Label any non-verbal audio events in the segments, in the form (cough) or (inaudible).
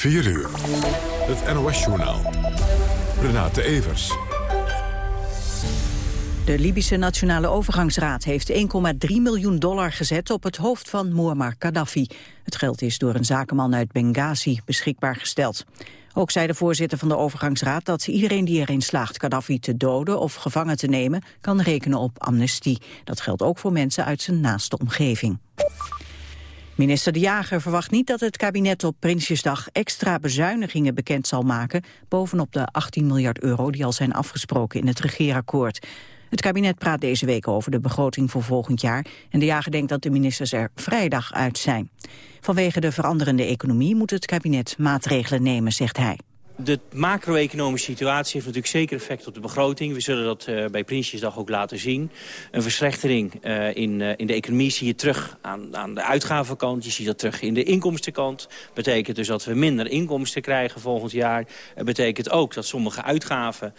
4 uur. Het NOS-journaal. Renate Evers. De Libische Nationale Overgangsraad heeft 1,3 miljoen dollar gezet op het hoofd van Muammar Gaddafi. Het geld is door een zakenman uit Benghazi beschikbaar gesteld. Ook zei de voorzitter van de overgangsraad dat iedereen die erin slaagt Gaddafi te doden of gevangen te nemen, kan rekenen op amnestie. Dat geldt ook voor mensen uit zijn naaste omgeving. Minister De Jager verwacht niet dat het kabinet op Prinsjesdag extra bezuinigingen bekend zal maken, bovenop de 18 miljard euro die al zijn afgesproken in het regeerakkoord. Het kabinet praat deze week over de begroting voor volgend jaar en De Jager denkt dat de ministers er vrijdag uit zijn. Vanwege de veranderende economie moet het kabinet maatregelen nemen, zegt hij. De macro-economische situatie heeft natuurlijk zeker effect op de begroting. We zullen dat uh, bij Prinsjesdag ook laten zien. Een verslechtering uh, in, uh, in de economie zie je terug aan, aan de uitgavenkant. Je ziet dat terug in de inkomstenkant. betekent dus dat we minder inkomsten krijgen volgend jaar. Het betekent ook dat sommige uitgaven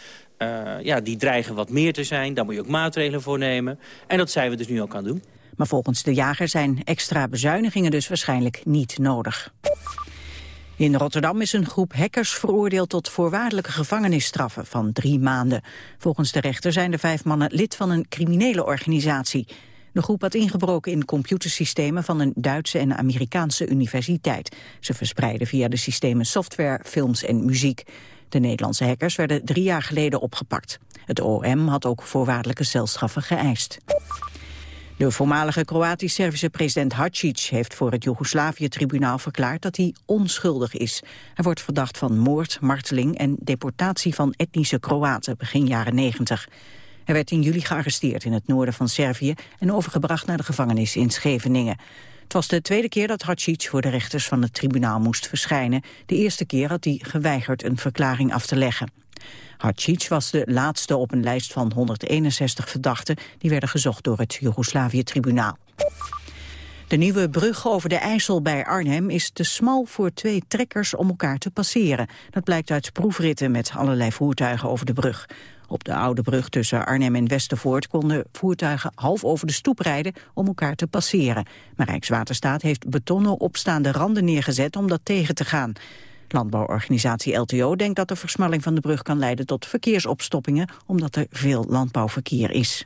ja, die dreigen wat meer te zijn. Daar moet je ook maatregelen voor nemen. En dat zijn we dus nu ook aan doen. Maar volgens de jager zijn extra bezuinigingen dus waarschijnlijk niet nodig. In Rotterdam is een groep hackers veroordeeld tot voorwaardelijke gevangenisstraffen van drie maanden. Volgens de rechter zijn de vijf mannen lid van een criminele organisatie. De groep had ingebroken in computersystemen van een Duitse en Amerikaanse universiteit. Ze verspreiden via de systemen software, films en muziek. De Nederlandse hackers werden drie jaar geleden opgepakt. Het OM had ook voorwaardelijke celstraffen geëist. De voormalige Kroatisch-Servische president Hadžić heeft voor het Joegoslavië-tribunaal verklaard dat hij onschuldig is. Hij wordt verdacht van moord, marteling en deportatie van etnische Kroaten begin jaren 90. Hij werd in juli gearresteerd in het noorden van Servië en overgebracht naar de gevangenis in Scheveningen. Het was de tweede keer dat Hadžić voor de rechters van het tribunaal moest verschijnen. De eerste keer had hij geweigerd een verklaring af te leggen. Hadžić was de laatste op een lijst van 161 verdachten... die werden gezocht door het Joegoslavië-tribunaal. De nieuwe brug over de IJssel bij Arnhem is te smal voor twee trekkers om elkaar te passeren. Dat blijkt uit proefritten met allerlei voertuigen over de brug. Op de oude brug tussen Arnhem en Westervoort konden voertuigen half over de stoep rijden om elkaar te passeren. Maar Rijkswaterstaat heeft betonnen opstaande randen neergezet om dat tegen te gaan. Landbouworganisatie LTO denkt dat de versmalling van de brug kan leiden tot verkeersopstoppingen, omdat er veel landbouwverkeer is.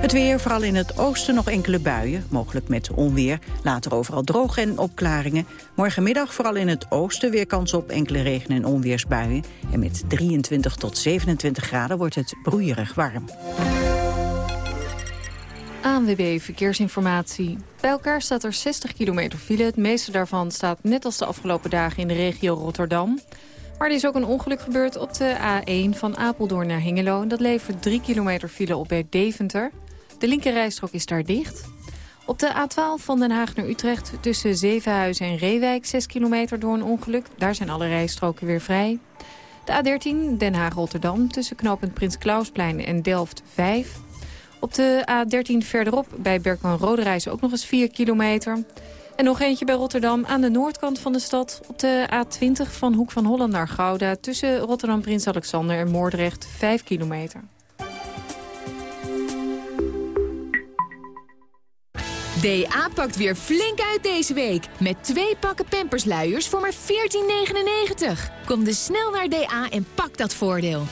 Het weer, vooral in het oosten nog enkele buien, mogelijk met onweer. Later overal droog en opklaringen. Morgenmiddag vooral in het oosten weer kans op enkele regen- en onweersbuien. En met 23 tot 27 graden wordt het broeierig warm. ANWB Verkeersinformatie. Bij elkaar staat er 60 kilometer file. Het meeste daarvan staat net als de afgelopen dagen in de regio Rotterdam. Maar er is ook een ongeluk gebeurd op de A1 van Apeldoorn naar Hengelo. Dat levert 3 kilometer file op bij Deventer. De linkerrijstrook is daar dicht. Op de A12 van Den Haag naar Utrecht tussen Zevenhuizen en Reewijk 6 kilometer door een ongeluk. Daar zijn alle rijstroken weer vrij. De A13 Den Haag-Rotterdam tussen knooppunt Prins Klausplein en Delft 5. Op de A13 verderop bij Berkman-Roderijs ook nog eens 4 kilometer. En nog eentje bij Rotterdam aan de noordkant van de stad. Op de A20 van Hoek van Holland naar Gouda... tussen Rotterdam Prins Alexander en Moordrecht 5 kilometer. DA pakt weer flink uit deze week. Met twee pakken pampersluiers voor maar 14,99. Kom dus snel naar DA en pak dat voordeel.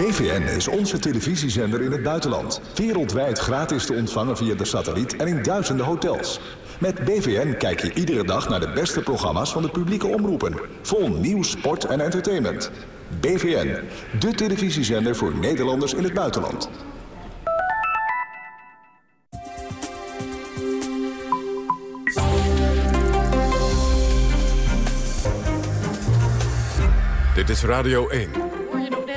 BVN is onze televisiezender in het buitenland. Wereldwijd gratis te ontvangen via de satelliet en in duizenden hotels. Met BVN kijk je iedere dag naar de beste programma's van de publieke omroepen. Vol nieuws, sport en entertainment. BVN, de televisiezender voor Nederlanders in het buitenland. Dit is Radio 1.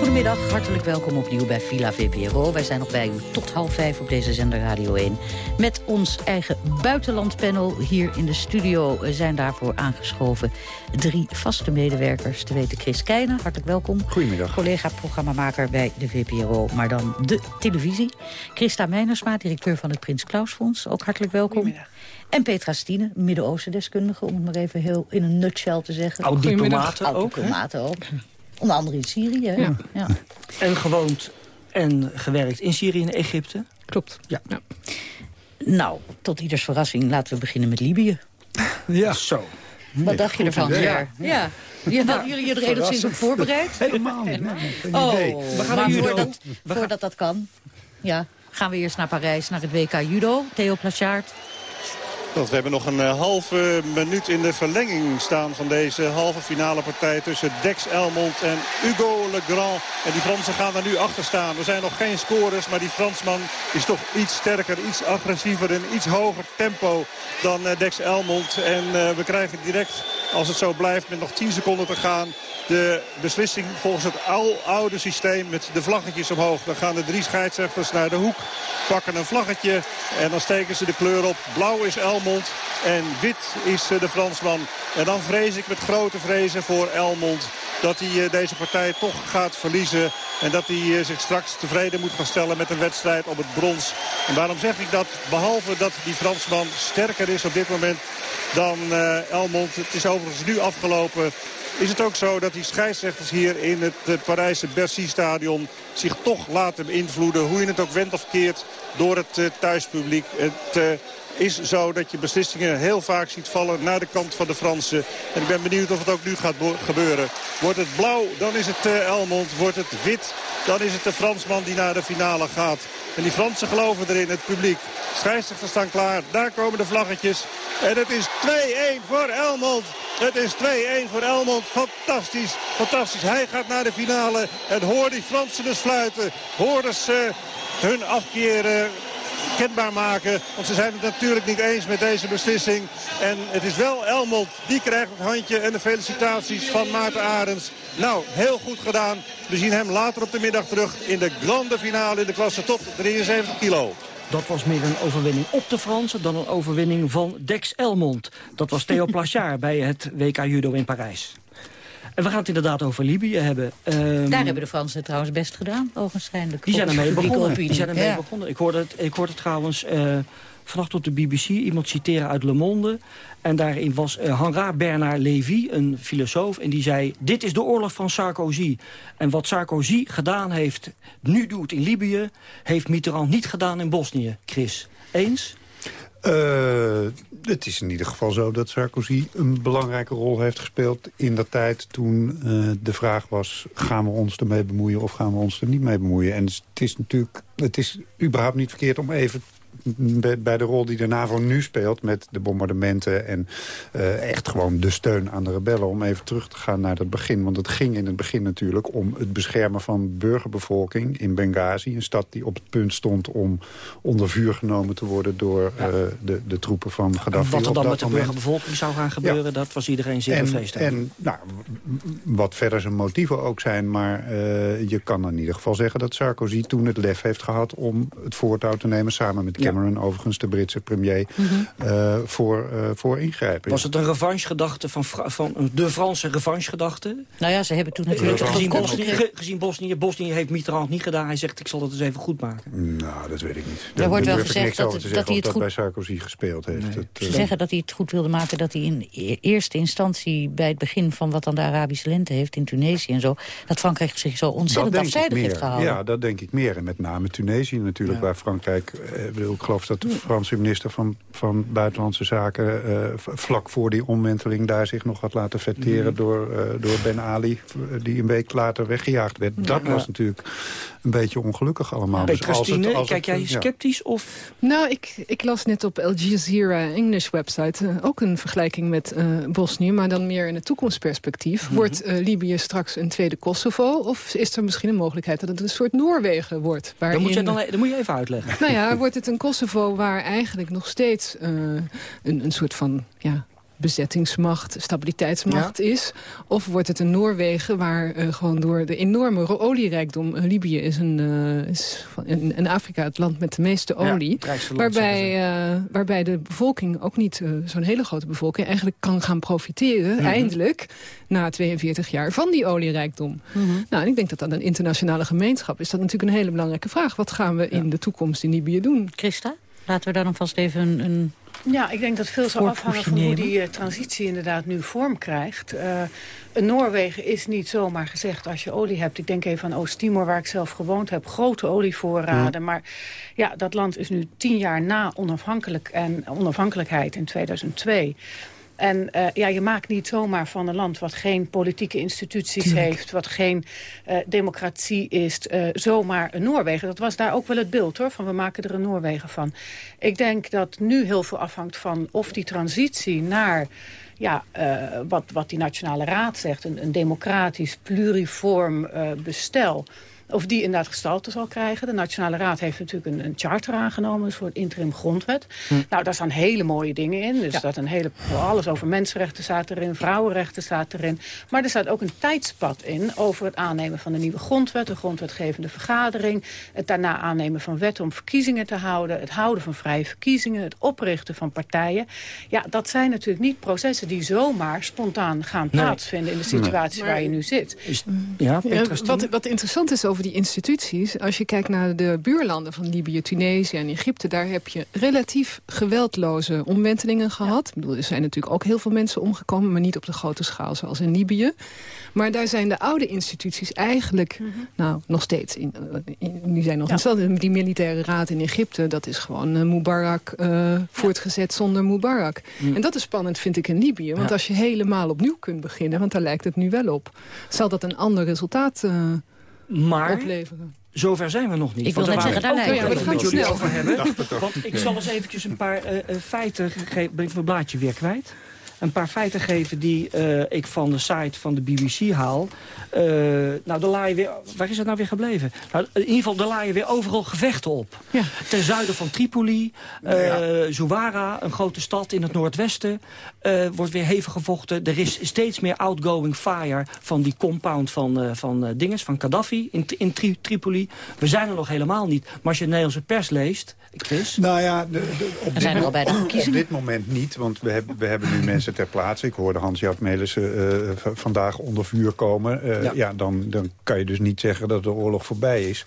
Goedemiddag, hartelijk welkom opnieuw bij Villa VPRO. Wij zijn nog bij u tot half vijf op deze zender Radio 1. Met ons eigen buitenlandpanel hier in de studio zijn daarvoor aangeschoven drie vaste medewerkers. Te weten Chris Keijnen, hartelijk welkom. Goedemiddag. Collega-programmamaker bij de VPRO, maar dan de televisie. Christa Meinersma, directeur van het Prins Klaus Fonds, ook hartelijk welkom. Goedemiddag. En Petra Stine, Midden-Oosten deskundige, om het maar even heel in een nutshell te zeggen. Oud-diplomaten ook, hè? Oud-diplomaten ook. Onder andere in Syrië. hè? Ja. Ja. En gewoond en gewerkt in Syrië en Egypte. Klopt. Ja. Nou, tot ieders verrassing laten we beginnen met Libië. (laughs) Ja. Zo. Wat dacht je ervan? idee. Ja. ja. ja. Hadden jullie je er enigszins op voorbereid? Helemaal niet. Oh. We gaan maar voordat, voordat dat kan, ja, gaan we eerst naar Parijs, naar het WK Judo. Theo Plachard. We hebben nog een eh, halve minuut in de verlenging staan van deze halve finale partij tussen Dex Elmond en Hugo Legrand. En die Fransen gaan er nu achter staan. Er zijn nog geen scores, maar die Fransman is toch iets sterker, iets agressiever en iets hoger tempo dan eh, Dex Elmond. En eh, we krijgen direct, als het zo blijft, met nog 10 seconden te gaan... de beslissing volgens het oude systeem met de vlaggetjes omhoog. Dan gaan de drie scheidsrechters naar de hoek, pakken een vlaggetje en dan steken ze de kleur op. Blauw is Elmond en wit is eh, de Fransman. En dan vrees ik met grote vrezen voor Elmond dat hij eh, deze partij toch gaat verliezen. En dat hij eh, zich straks tevreden moet gaan stellen met een wedstrijd op het brons. En waarom zeg ik dat? Behalve dat die Fransman sterker is op dit moment dan Elmond. Het is overigens nu afgelopen. Is het ook zo dat die scheidsrechters hier in het eh, Parijse Bercy-stadion zich toch laten beïnvloeden, hoe je het ook wendt of keert, door het eh, thuispubliek. Het eh, is zo dat je beslissingen heel vaak ziet vallen naar de kant van de Fransen. En ik ben benieuwd of het ook nu gaat gebeuren. Wordt het blauw, dan is het eh, Elmond. Wordt het wit, dan is het de Fransman die naar de finale gaat. En die Fransen geloven erin, het publiek. Scheidsrechters staan klaar, daar komen de vlaggetjes. En het is 2-1 voor Elmond. Het is 2-1 voor Elmond. Fantastisch, fantastisch. Hij gaat naar de finale. En hoor die Fransen dus fluiten. Hoor dus hun afkeer eh, kenbaar maken. Want ze zijn het natuurlijk niet eens met deze beslissing. En het is wel Elmond. Die krijgt het handje en de felicitaties van Maarten Arends. Nou, heel goed gedaan. We zien hem later op de middag terug in de grande finale in de klasse tot 73 kilo. Dat was meer een overwinning op de Fransen dan een overwinning van Dex Elmond. Dat was Theo (laughs) Plachard bij het WK Judo in Parijs. En we gaan het inderdaad over Libië hebben. Ehm, Daar hebben de Fransen het trouwens best gedaan, ogenschijnlijk. Die zijn ermee begonnen. Die zijn ermee Ja. begonnen. Ik hoorde het, ik hoorde het trouwens eh vannacht op de BBC iemand citeren uit Le Monde. En daarin was eh Henri Bernard Lévy, een filosoof. En die zei, dit is de oorlog van Sarkozy. En wat Sarkozy gedaan heeft, nu doet in Libië... heeft Mitterrand niet gedaan in Bosnië. Chris, eens? Eh, het is in ieder geval zo dat Sarkozy een belangrijke rol heeft gespeeld... in dat tijd toen eh, de vraag was... gaan we ons ermee bemoeien of gaan we ons er niet mee bemoeien? En het is natuurlijk het is überhaupt niet verkeerd om even bij de rol die de NAVO nu speelt... met de bombardementen en eh, echt gewoon de steun aan de rebellen... om even terug te gaan naar het begin. Want het ging in het begin natuurlijk om het beschermen van burgerbevolking... in Benghazi, een stad die op het punt stond om onder vuur genomen te worden... door eh, de, de troepen van Gaddafi. Wat er dan met de moment. burgerbevolking zou gaan gebeuren... dat was iedereen zeer En, bevreesd over. en nou, wat verder zijn motieven ook zijn... maar eh, je kan in ieder geval zeggen dat Sarkozy toen het lef heeft gehad... om het voortouw te nemen, samen met Cameron, overigens de Britse premier... eh, voor, eh, voor ingrijpen. Was het een revanchegedachte van, Fra- van de Franse revanchegedachte? Nou ja, ze hebben toen natuurlijk... Gezien Bosnië, ge- gezien Bosnië, Bosnië heeft Mitterrand niet gedaan. Hij zegt, ik zal het eens even goed maken. Nou, dat weet ik niet. Er wordt wel gezegd niks dat over het- te dat zeggen hij of het dat goed- bij Sarkozy gespeeld heeft. Het, Ze eh, zeggen dat hij het goed wilde maken dat hij in e- eerste instantie... bij het begin van wat dan de Arabische lente heeft in Tunesië en zo... dat Frankrijk zich zo ontzettend afzijdig heeft gehouden. Ja, dat denk ik meer. En met name Tunesië natuurlijk, Ja. waar Frankrijk... Eh, bedoel, ik geloof dat de Franse minister van, van Buitenlandse Zaken... eh, vlak voor die omwenteling daar zich nog had laten vetteren... door, eh, door Ben Ali, die een week later weggejaagd werd. Dat Ja. was natuurlijk een beetje ongelukkig allemaal. Bij Dus als het- Christine, als kijk het- jij ja. sceptisch? Of Nou, ik, ik las net op Al Jazeera English website eh, ook een vergelijking met eh, Bosnië, maar dan meer in het toekomstperspectief. Mhm. Wordt eh, Libië straks een tweede Kosovo of is er misschien een mogelijkheid dat het een soort Noorwegen wordt? dan moet, je waarin- dan, dan moet je even uitleggen. Nou ja, wordt het een Kosovo waar eigenlijk nog steeds eh, een, een soort van ja, bezettingsmacht, stabiliteitsmacht is. Of wordt het een Noorwegen waar uh, gewoon door de enorme olierijkdom... Uh, Libië is, een, uh, is in, in, Afrika het land met de meeste olie. Ja, waarbij, waarbij de bevolking, ook niet zo'n hele grote bevolking... eigenlijk kan gaan profiteren, mhm. eindelijk, na 42 jaar, van die olierijkdom. Mm Nou, en ik denk dat dat een internationale gemeenschap is. Dat natuurlijk een hele belangrijke vraag. Wat gaan we in de toekomst in Libië doen? Christa, laten we daar dan vast even een, een ja, ik denk dat veel zal afhangen van hoe die uh, transitie inderdaad nu vorm krijgt. Uh, Noorwegen is niet zomaar gezegd als je olie hebt. Ik denk even aan Oost-Timor, waar ik zelf gewoond heb. Grote olievoorraden. Maar ja, dat land is nu tien jaar na onafhankelijk en onafhankelijkheid in 2002. En uh, ja, je maakt niet zomaar van een land wat geen politieke instituties heeft... wat geen uh, democratie is, uh, zomaar een Noorwegen. Dat was daar ook wel het beeld, hoor, van we maken er een Noorwegen van. Ik denk dat nu heel veel afhangt van of die transitie naar ja, uh, wat, wat die Nationale Raad zegt, een, een democratisch, pluriform uh, bestel of die inderdaad gestalte zal krijgen. De Nationale Raad heeft natuurlijk een, een charter aangenomen, een soort interim grondwet. Hm. Nou, daar staan hele mooie dingen in. Dus dat een hele, alles over mensenrechten staat erin, vrouwenrechten staat erin. Maar er staat ook een tijdspad in over het aannemen van de nieuwe grondwet, de grondwetgevende vergadering, het daarna aannemen van wetten om verkiezingen te houden, het houden van vrije verkiezingen, het oprichten van partijen. Ja, dat zijn natuurlijk niet processen die zomaar spontaan gaan plaatsvinden in de situatie waar je nu zit. ja, wat, wat interessant is over die instituties. Als je kijkt naar de buurlanden van Libië, Tunesië en Egypte... daar heb je relatief geweldloze omwentelingen gehad. Ik bedoel, er zijn natuurlijk ook heel veel mensen omgekomen... maar niet op de grote schaal zoals in Libië. Maar daar zijn de oude instituties eigenlijk, mhm. nou, nog steeds... In, die zijn nog ja. in Die militaire raad in Egypte, dat is gewoon uh, Mubarak uh, voortgezet zonder Mubarak. Mhm. En dat is spannend, vind ik, in Libië. Want als je helemaal opnieuw kunt beginnen, want daar lijkt het nu wel op... zal dat een ander resultaat uh, maar, opleveren. Zover zijn we nog niet. Ik wil net zeggen, daar oh, ja, we gaan het jullie over hebben. Want ik zal eens eventjes een paar uh, feiten geven. Ben ik mijn blaadje weer kwijt? Een paar feiten geven die uh, ik van de site van de BBC haal. Uh, nou, de laaien weer, waar is het nou weer gebleven? Nou, in ieder geval, er laaien weer overal gevechten op. Ja. Ten zuiden van Tripoli, uh, ja. Zouara, een grote stad in het noordwesten, wordt weer hevig gevochten. Er is steeds meer outgoing fire van die compound van, van dinges, van Gaddafi in, in tri Tripoli. We zijn er nog helemaal niet. Maar als je de Nederlandse pers leest, Chris... Nou ja, de, de, op, dit, er al bij de op dit moment niet, want we hebben, we hebben nu (laughs) mensen ter plaatse. Ik hoorde Hans-Jaap Melissen uh, vandaag onder vuur komen. Uh, ja. ja, dan, dan kan je dus niet zeggen dat de oorlog voorbij is.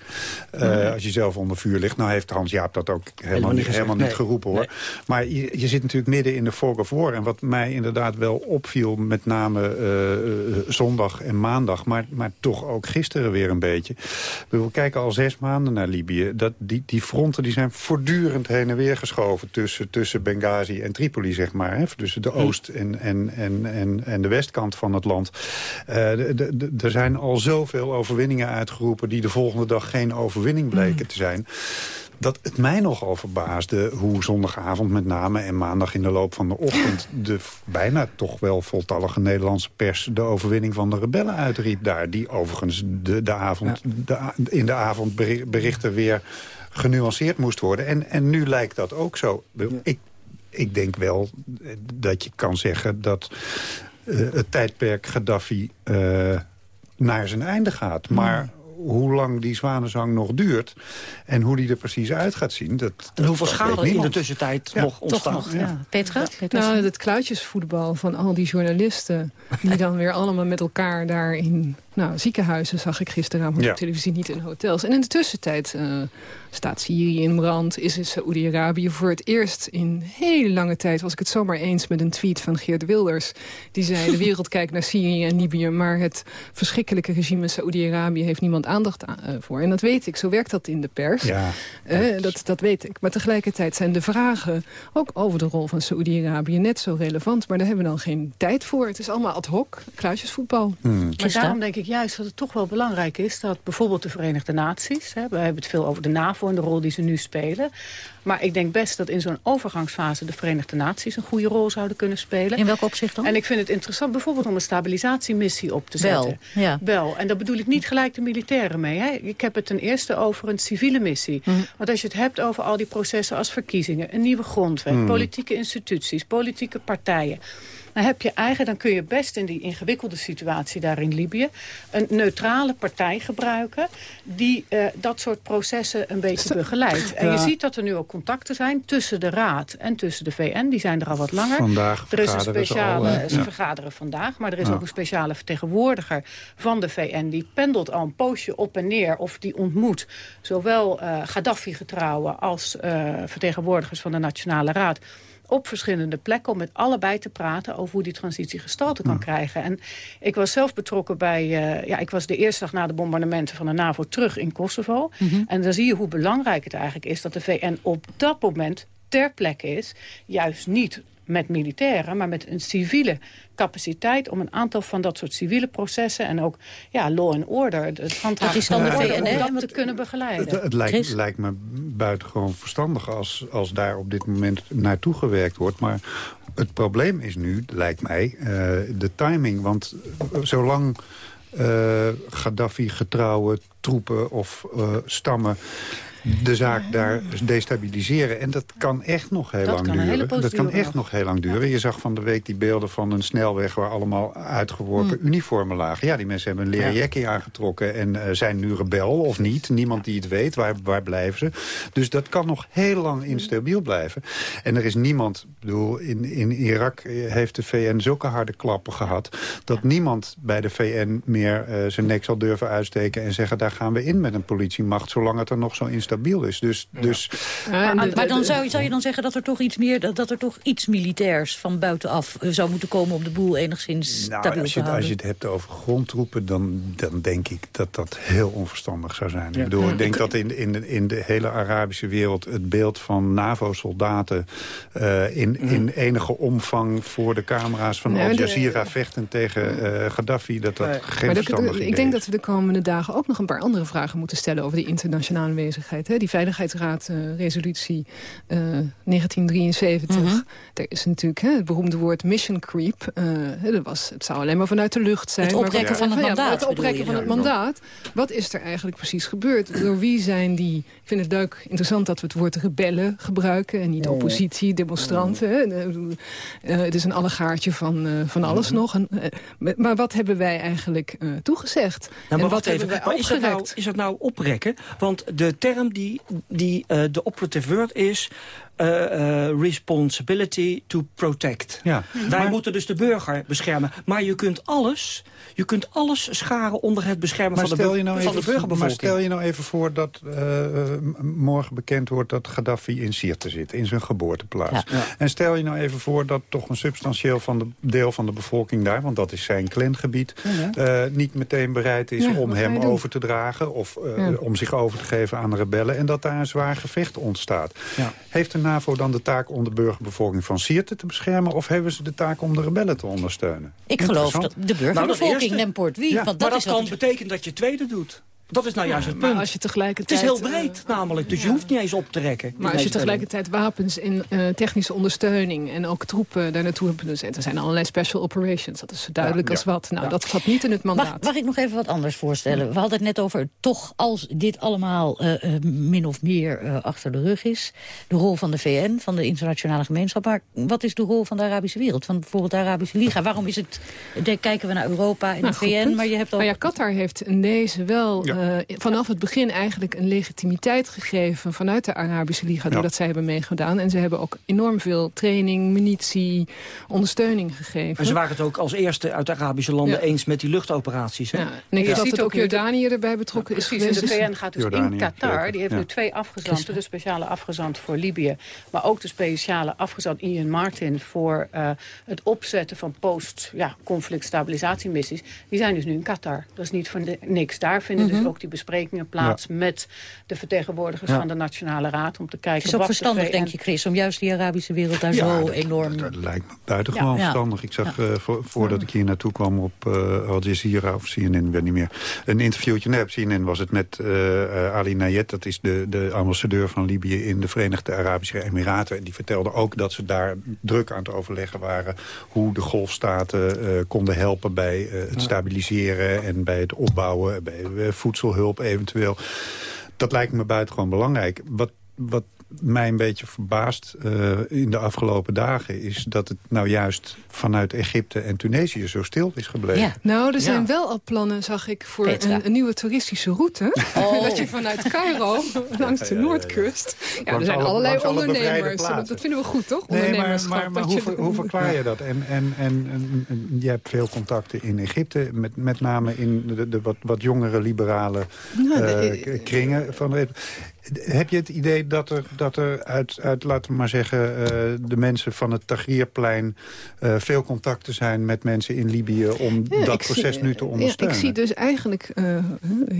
Nee. Als je zelf onder vuur ligt. Nou heeft Hans-Jaap dat ook helemaal, helemaal niet, helemaal niet geroepen hoor. Nee. Maar je, je, zit natuurlijk midden in de fog of war. En wat mij inderdaad wel opviel, met name zondag en maandag... Maar, maar toch ook gisteren weer een beetje. We kijken al zes maanden naar Libië. Dat, die, die fronten die zijn voortdurend heen en weer geschoven... tussen, tussen Benghazi en Tripoli, zeg maar. Hè? Tussen de oost- en, en, en, en, en de westkant van het land. Uh, er zijn al zoveel overwinningen uitgeroepen... die de volgende dag geen overwinning bleken mm. te zijn dat het mij nogal verbaasde hoe zondagavond met name... en maandag in de loop van de ochtend... de bijna toch wel voltallige Nederlandse pers... de overwinning van de rebellen uitriep daar. Die overigens de, de avond, de, in de avond berichten weer genuanceerd moest worden. En, en nu lijkt dat ook zo. Ik ik denk wel dat je kan zeggen dat uh, het tijdperk Gaddafi uh, naar zijn einde gaat. Maar hoe lang die zwanenzang nog duurt... en hoe die er precies uit gaat zien... Dat, en hoeveel schade in de tussentijd ja, nog ontstaan. Nog, ja. Petra? Petra? Nou, het kluitjesvoetbal van al die journalisten... die dan weer allemaal met elkaar daar in nou, ziekenhuizen zag ik gisteravond ja. op televisie, niet in hotels. En in de tussentijd uh, staat Syrië in brand, is in Saoedi-Arabië voor het eerst in hele lange tijd... was ik het zomaar eens met een tweet van Geert Wilders. Die zei, de wereld kijkt naar Syrië en Libië... maar het verschrikkelijke regime in Saoedi-Arabië heeft niemand aan, uh, voor. En dat weet ik, zo werkt dat in de pers. Ja, uh, dat, dat weet ik. Maar tegelijkertijd zijn de vragen, ook over de rol van Saoedi-Arabië... net zo relevant, maar daar hebben we dan geen tijd voor. Het is allemaal ad hoc, kluisjesvoetbal. Hmm. Maar daarom denk ik juist dat het toch wel belangrijk is... dat bijvoorbeeld de Verenigde Naties... Hè, we hebben het veel over de NAVO en de rol die ze nu spelen... maar ik denk best dat in zo'n overgangsfase... de Verenigde Naties een goede rol zouden kunnen spelen. In welk opzicht dan? En ik vind het interessant bijvoorbeeld om een stabilisatiemissie op te zetten. Wel, ja. Wel. En daar bedoel ik niet gelijk de mee. Hè. Ik heb het ten eerste over een civiele missie. Mm. Want als je het hebt over al die processen als verkiezingen... een nieuwe grondwet, mm. politieke instituties, politieke partijen dan heb je eigenlijk, dan kun je best in die ingewikkelde situatie daar in Libië een neutrale partij gebruiken die uh, dat soort processen een beetje begeleidt. En je ziet dat er nu ook contacten zijn tussen de Raad en tussen de VN. Die zijn er al wat langer. Vandaag er is een speciale, al, ze vergaderen vandaag, maar er is ook een speciale vertegenwoordiger van de VN. Die pendelt al een poosje op en neer of die ontmoet zowel uh, Gaddafi-getrouwen als uh, vertegenwoordigers van de Nationale Raad op verschillende plekken om met allebei te praten over hoe die transitie gestalte kan krijgen. En ik was zelf betrokken bij, uh, ja, ik was de eerste dag na de bombardementen van de NAVO terug in Kosovo. Mm -hmm. En dan zie je hoe belangrijk het eigenlijk is dat de VN op dat moment ter plekke is, juist niet met militairen, maar met een civiele capaciteit om een aantal van dat soort civiele processen en ook ja, law and order, het handhaven van de VN, om dat te kunnen begeleiden. Het, het lijkt, lijkt, me buitengewoon verstandig als, als daar op dit moment naartoe gewerkt wordt, maar het probleem is nu, lijkt mij, uh, de timing, want zolang uh, Gaddafi-getrouwe troepen of uh, stammen de zaak daar destabiliseren. En dat kan echt nog heel dat lang duren. Dat kan echt nog heel lang duren. Je zag van de week die beelden van een snelweg... waar allemaal uitgeworpen mm. uniformen lagen. Ja, die mensen hebben een leren aangetrokken... en uh, zijn nu rebel of niet. Niemand die het weet. Waar, waar blijven ze? Dus dat kan nog heel lang instabiel blijven. En er is niemand... bedoel, in, in Irak heeft de VN zulke harde klappen gehad... dat niemand bij de VN meer uh, zijn nek zal durven uitsteken... en zeggen, daar gaan we in met een politiemacht... zolang het er nog zo instabiel stabiel is. Dus, dus... Maar, maar, dan zou, zou je dan zeggen dat er toch iets meer, dat, dat er toch iets militairs van buitenaf zou moeten komen om de boel enigszins nou, stabiel als je, te houden? Als je het hebt over grondtroepen, dan, dan denk ik dat dat heel onverstandig zou zijn. Ik bedoel, ik denk dat in, in, de, in de hele Arabische wereld het beeld van NAVO-soldaten uh, in, in enige omvang voor de camera's van Al Jazeera vechten tegen uh, Gaddafi, dat dat geen maar verstandig Ik denk dat we de komende dagen ook nog een paar andere vragen moeten stellen over die internationale aanwezigheid. Hè? Die Veiligheidsraad-resolutie uh, uh, 1973. Mm -hmm. Er is natuurlijk hè, het beroemde woord mission creep. Uh, dat was, het zou alleen maar vanuit de lucht zijn. Het oprekken maar van het mandaat. Ja, het oprekken van het mandaat. Wat is er eigenlijk precies gebeurd? Door wie zijn die... Ik vind het leuk, interessant dat we het woord rebellen gebruiken... en niet oppositie, demonstranten. Uh, het is een allegaartje van, uh, van alles mm -hmm. nog. En, uh, maar wat hebben wij eigenlijk toegezegd? Nou, en wat even, hebben wij maar is dat, nou, is dat nou oprekken? Want de term die, die uh, de operative word is... Uh, uh, responsibility to protect. Ja, Wij maar... moeten dus de burger beschermen. Maar je kunt alles, je kunt alles scharen onder het beschermen maar van, de, nou van even, de burgerbevolking. Maar stel je nou even voor dat uh, morgen bekend wordt dat Gaddafi in Sirte zit. In zijn geboorteplaats. Ja. Ja. En stel je nou even voor dat toch een substantieel van de, deel van de bevolking daar... want dat is zijn clangebied... Ja. niet meteen bereid is om hem over te dragen... of om zich over te geven aan de rebellen... en dat daar een zwaar gevecht ontstaat. Heeft de NAVO dan de taak om de burgerbevolking van Sirte te beschermen... of hebben ze de taak om de rebellen te ondersteunen? Ik geloof dat de burgerbevolking nou, Nemport wie. Ja, want maar dat, dat kan het... betekenen dat je het tweede doet. Dat is nou juist het punt. Maar als je tegelijkertijd, het is heel breed uh, namelijk, dus ja. je hoeft niet eens op te rekken. Maar als je tegelijkertijd wapens en uh, technische ondersteuning... en ook troepen daar naartoe hebt zetten... er zijn allerlei special operations, dat is duidelijk ja, als wat. Nou, dat gaat niet in het mandaat. Mag, mag, ik nog even wat anders voorstellen? We hadden het net over, toch als dit allemaal uh, min of meer achter de rug is... de rol van de VN, van de internationale gemeenschap... maar wat is de rol van de Arabische wereld? Van bijvoorbeeld de Arabische Liga? Waarom is het, de, kijken we naar Europa en nou, de VN, maar je hebt ook... Nou ja, Qatar heeft in deze wel... Ja. Uh, vanaf het begin eigenlijk een legitimiteit gegeven... vanuit de Arabische Liga, doordat ja. zij hebben meegedaan. En ze hebben ook enorm veel training, munitie, ondersteuning gegeven. En ze waren het ook als eerste uit de Arabische landen ja. eens met die luchtoperaties. Hè? Ja. En ik dat het ook Jordanië erbij betrokken is Precies, de VN gaat dus Jordanië, in Qatar. Die heeft nu twee afgezanten. De speciale afgezant voor Libië. Maar ook de speciale afgezant Ian Martin... voor uh, het opzetten van post-conflict stabilisatiemissies. Die zijn dus nu in Qatar. Dat is niet voor niks. Daar vinden mm -hmm. dus ook die besprekingen plaats ja. met de vertegenwoordigers ja. van de Nationale Raad. Om te kijken het is ook verstandig, denk je, Chris, om juist die Arabische wereld daar ja, zo dat, enorm... Dat, dat, lijkt me buitengewoon verstandig. Ik zag uh, voor, voordat ik hier naartoe kwam op uh, Al Jazeera of CNN, weet niet meer, een interviewtje. Nee, op CNN was het met uh, Ali Nayet, dat is de, de ambassadeur van Libië in de Verenigde Arabische Emiraten. En die vertelde ook dat ze daar druk aan het overleggen waren hoe de golfstaten konden helpen bij het stabiliseren en bij het opbouwen, bij voedselhulp eventueel. Dat lijkt me buitengewoon belangrijk. Wat, wat mij een beetje verbaast uh, in de afgelopen dagen... is dat het nou juist vanuit Egypte en Tunesië zo stil is gebleven. Ja. Nou, er zijn wel al plannen, zag ik, voor een, een, nieuwe toeristische route. (laughs) Oh. dat je vanuit Cairo langs de Noordkust... Ja, er zijn allerlei ondernemers. dat vinden we goed, toch? Nee, maar, maar, maar hoe, hoe, verklaar je dat? En, en, en, en, je hebt veel contacten in Egypte... met, met name in de, de wat, wat jongere liberale uh, kringen. Van, heb je het idee dat er, dat er uit, uit, laten we maar zeggen... Uh, de mensen van het Tahrirplein uh, veel contacten zijn met mensen in Libië... om dat proces nu te ondersteunen? Ja, ik zie dus eigenlijk... Uh,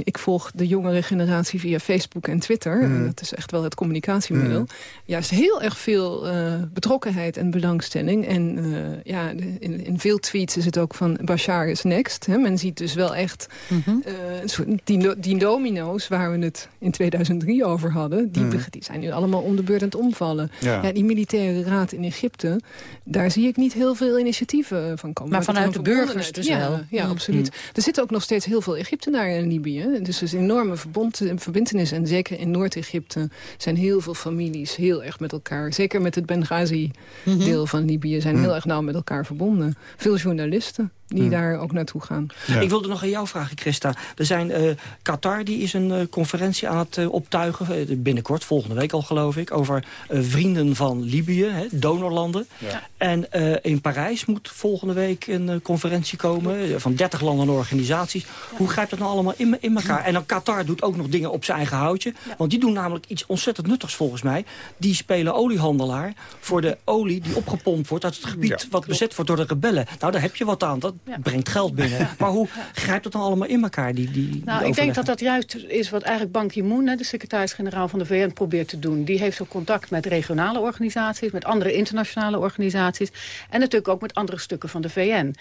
ik volg de jongere generatie via Facebook en Twitter. Hmm. dat is echt wel het communicatiemiddel. Hmm. Juist heel erg veel betrokkenheid en belangstelling. En ja, in, in, veel tweets is het ook van Bashar is next. Hè. Men ziet dus wel echt mm -hmm. die, die domino's waar we het in 2003 over over hadden... die, mm. die zijn nu allemaal om de beurt aan het omvallen. Ja. die militaire raad in Egypte... daar zie ik niet heel veel initiatieven van komen. Maar vanuit de burgers dus ja, wel? Ja, mm. absoluut. Mm. Er zitten ook nog steeds heel veel Egyptenaren in Libië. Dus er is een enorme verbond, verbindenis. En zeker in Noord-Egypte zijn heel veel families heel erg met elkaar. Zeker met het Benghazi-deel mhm. van Libië zijn heel erg nauw met elkaar verbonden. Veel journalisten die hmm. daar ook naartoe gaan. Ik wilde nog aan jou vragen, Christa. Er zijn, uh, Qatar die is een uh, conferentie aan het uh, optuigen. binnenkort, volgende week al geloof ik. Over vrienden van Libië, hè, donorlanden. Ja. En in Parijs moet volgende week een conferentie komen. van 30 landen en organisaties. Hoe grijpt dat nou allemaal in, in elkaar? En dan Qatar doet ook nog dingen op zijn eigen houtje. Want die doen namelijk iets ontzettend nuttigs volgens mij. Die spelen oliehandelaar voor de olie die opgepompt wordt... uit het gebied wat bezet wordt door de rebellen. Nou, daar heb je wat aan. Dat brengt geld binnen. Maar hoe grijpt dat dan allemaal in elkaar? Die, die, nou, ik denk dat dat juist is wat eigenlijk Ban Ki-moon, de secretaris-generaal van de VN, probeert te doen. Die heeft ook contact met regionale organisaties, met andere internationale organisaties. En natuurlijk ook met andere stukken van de VN.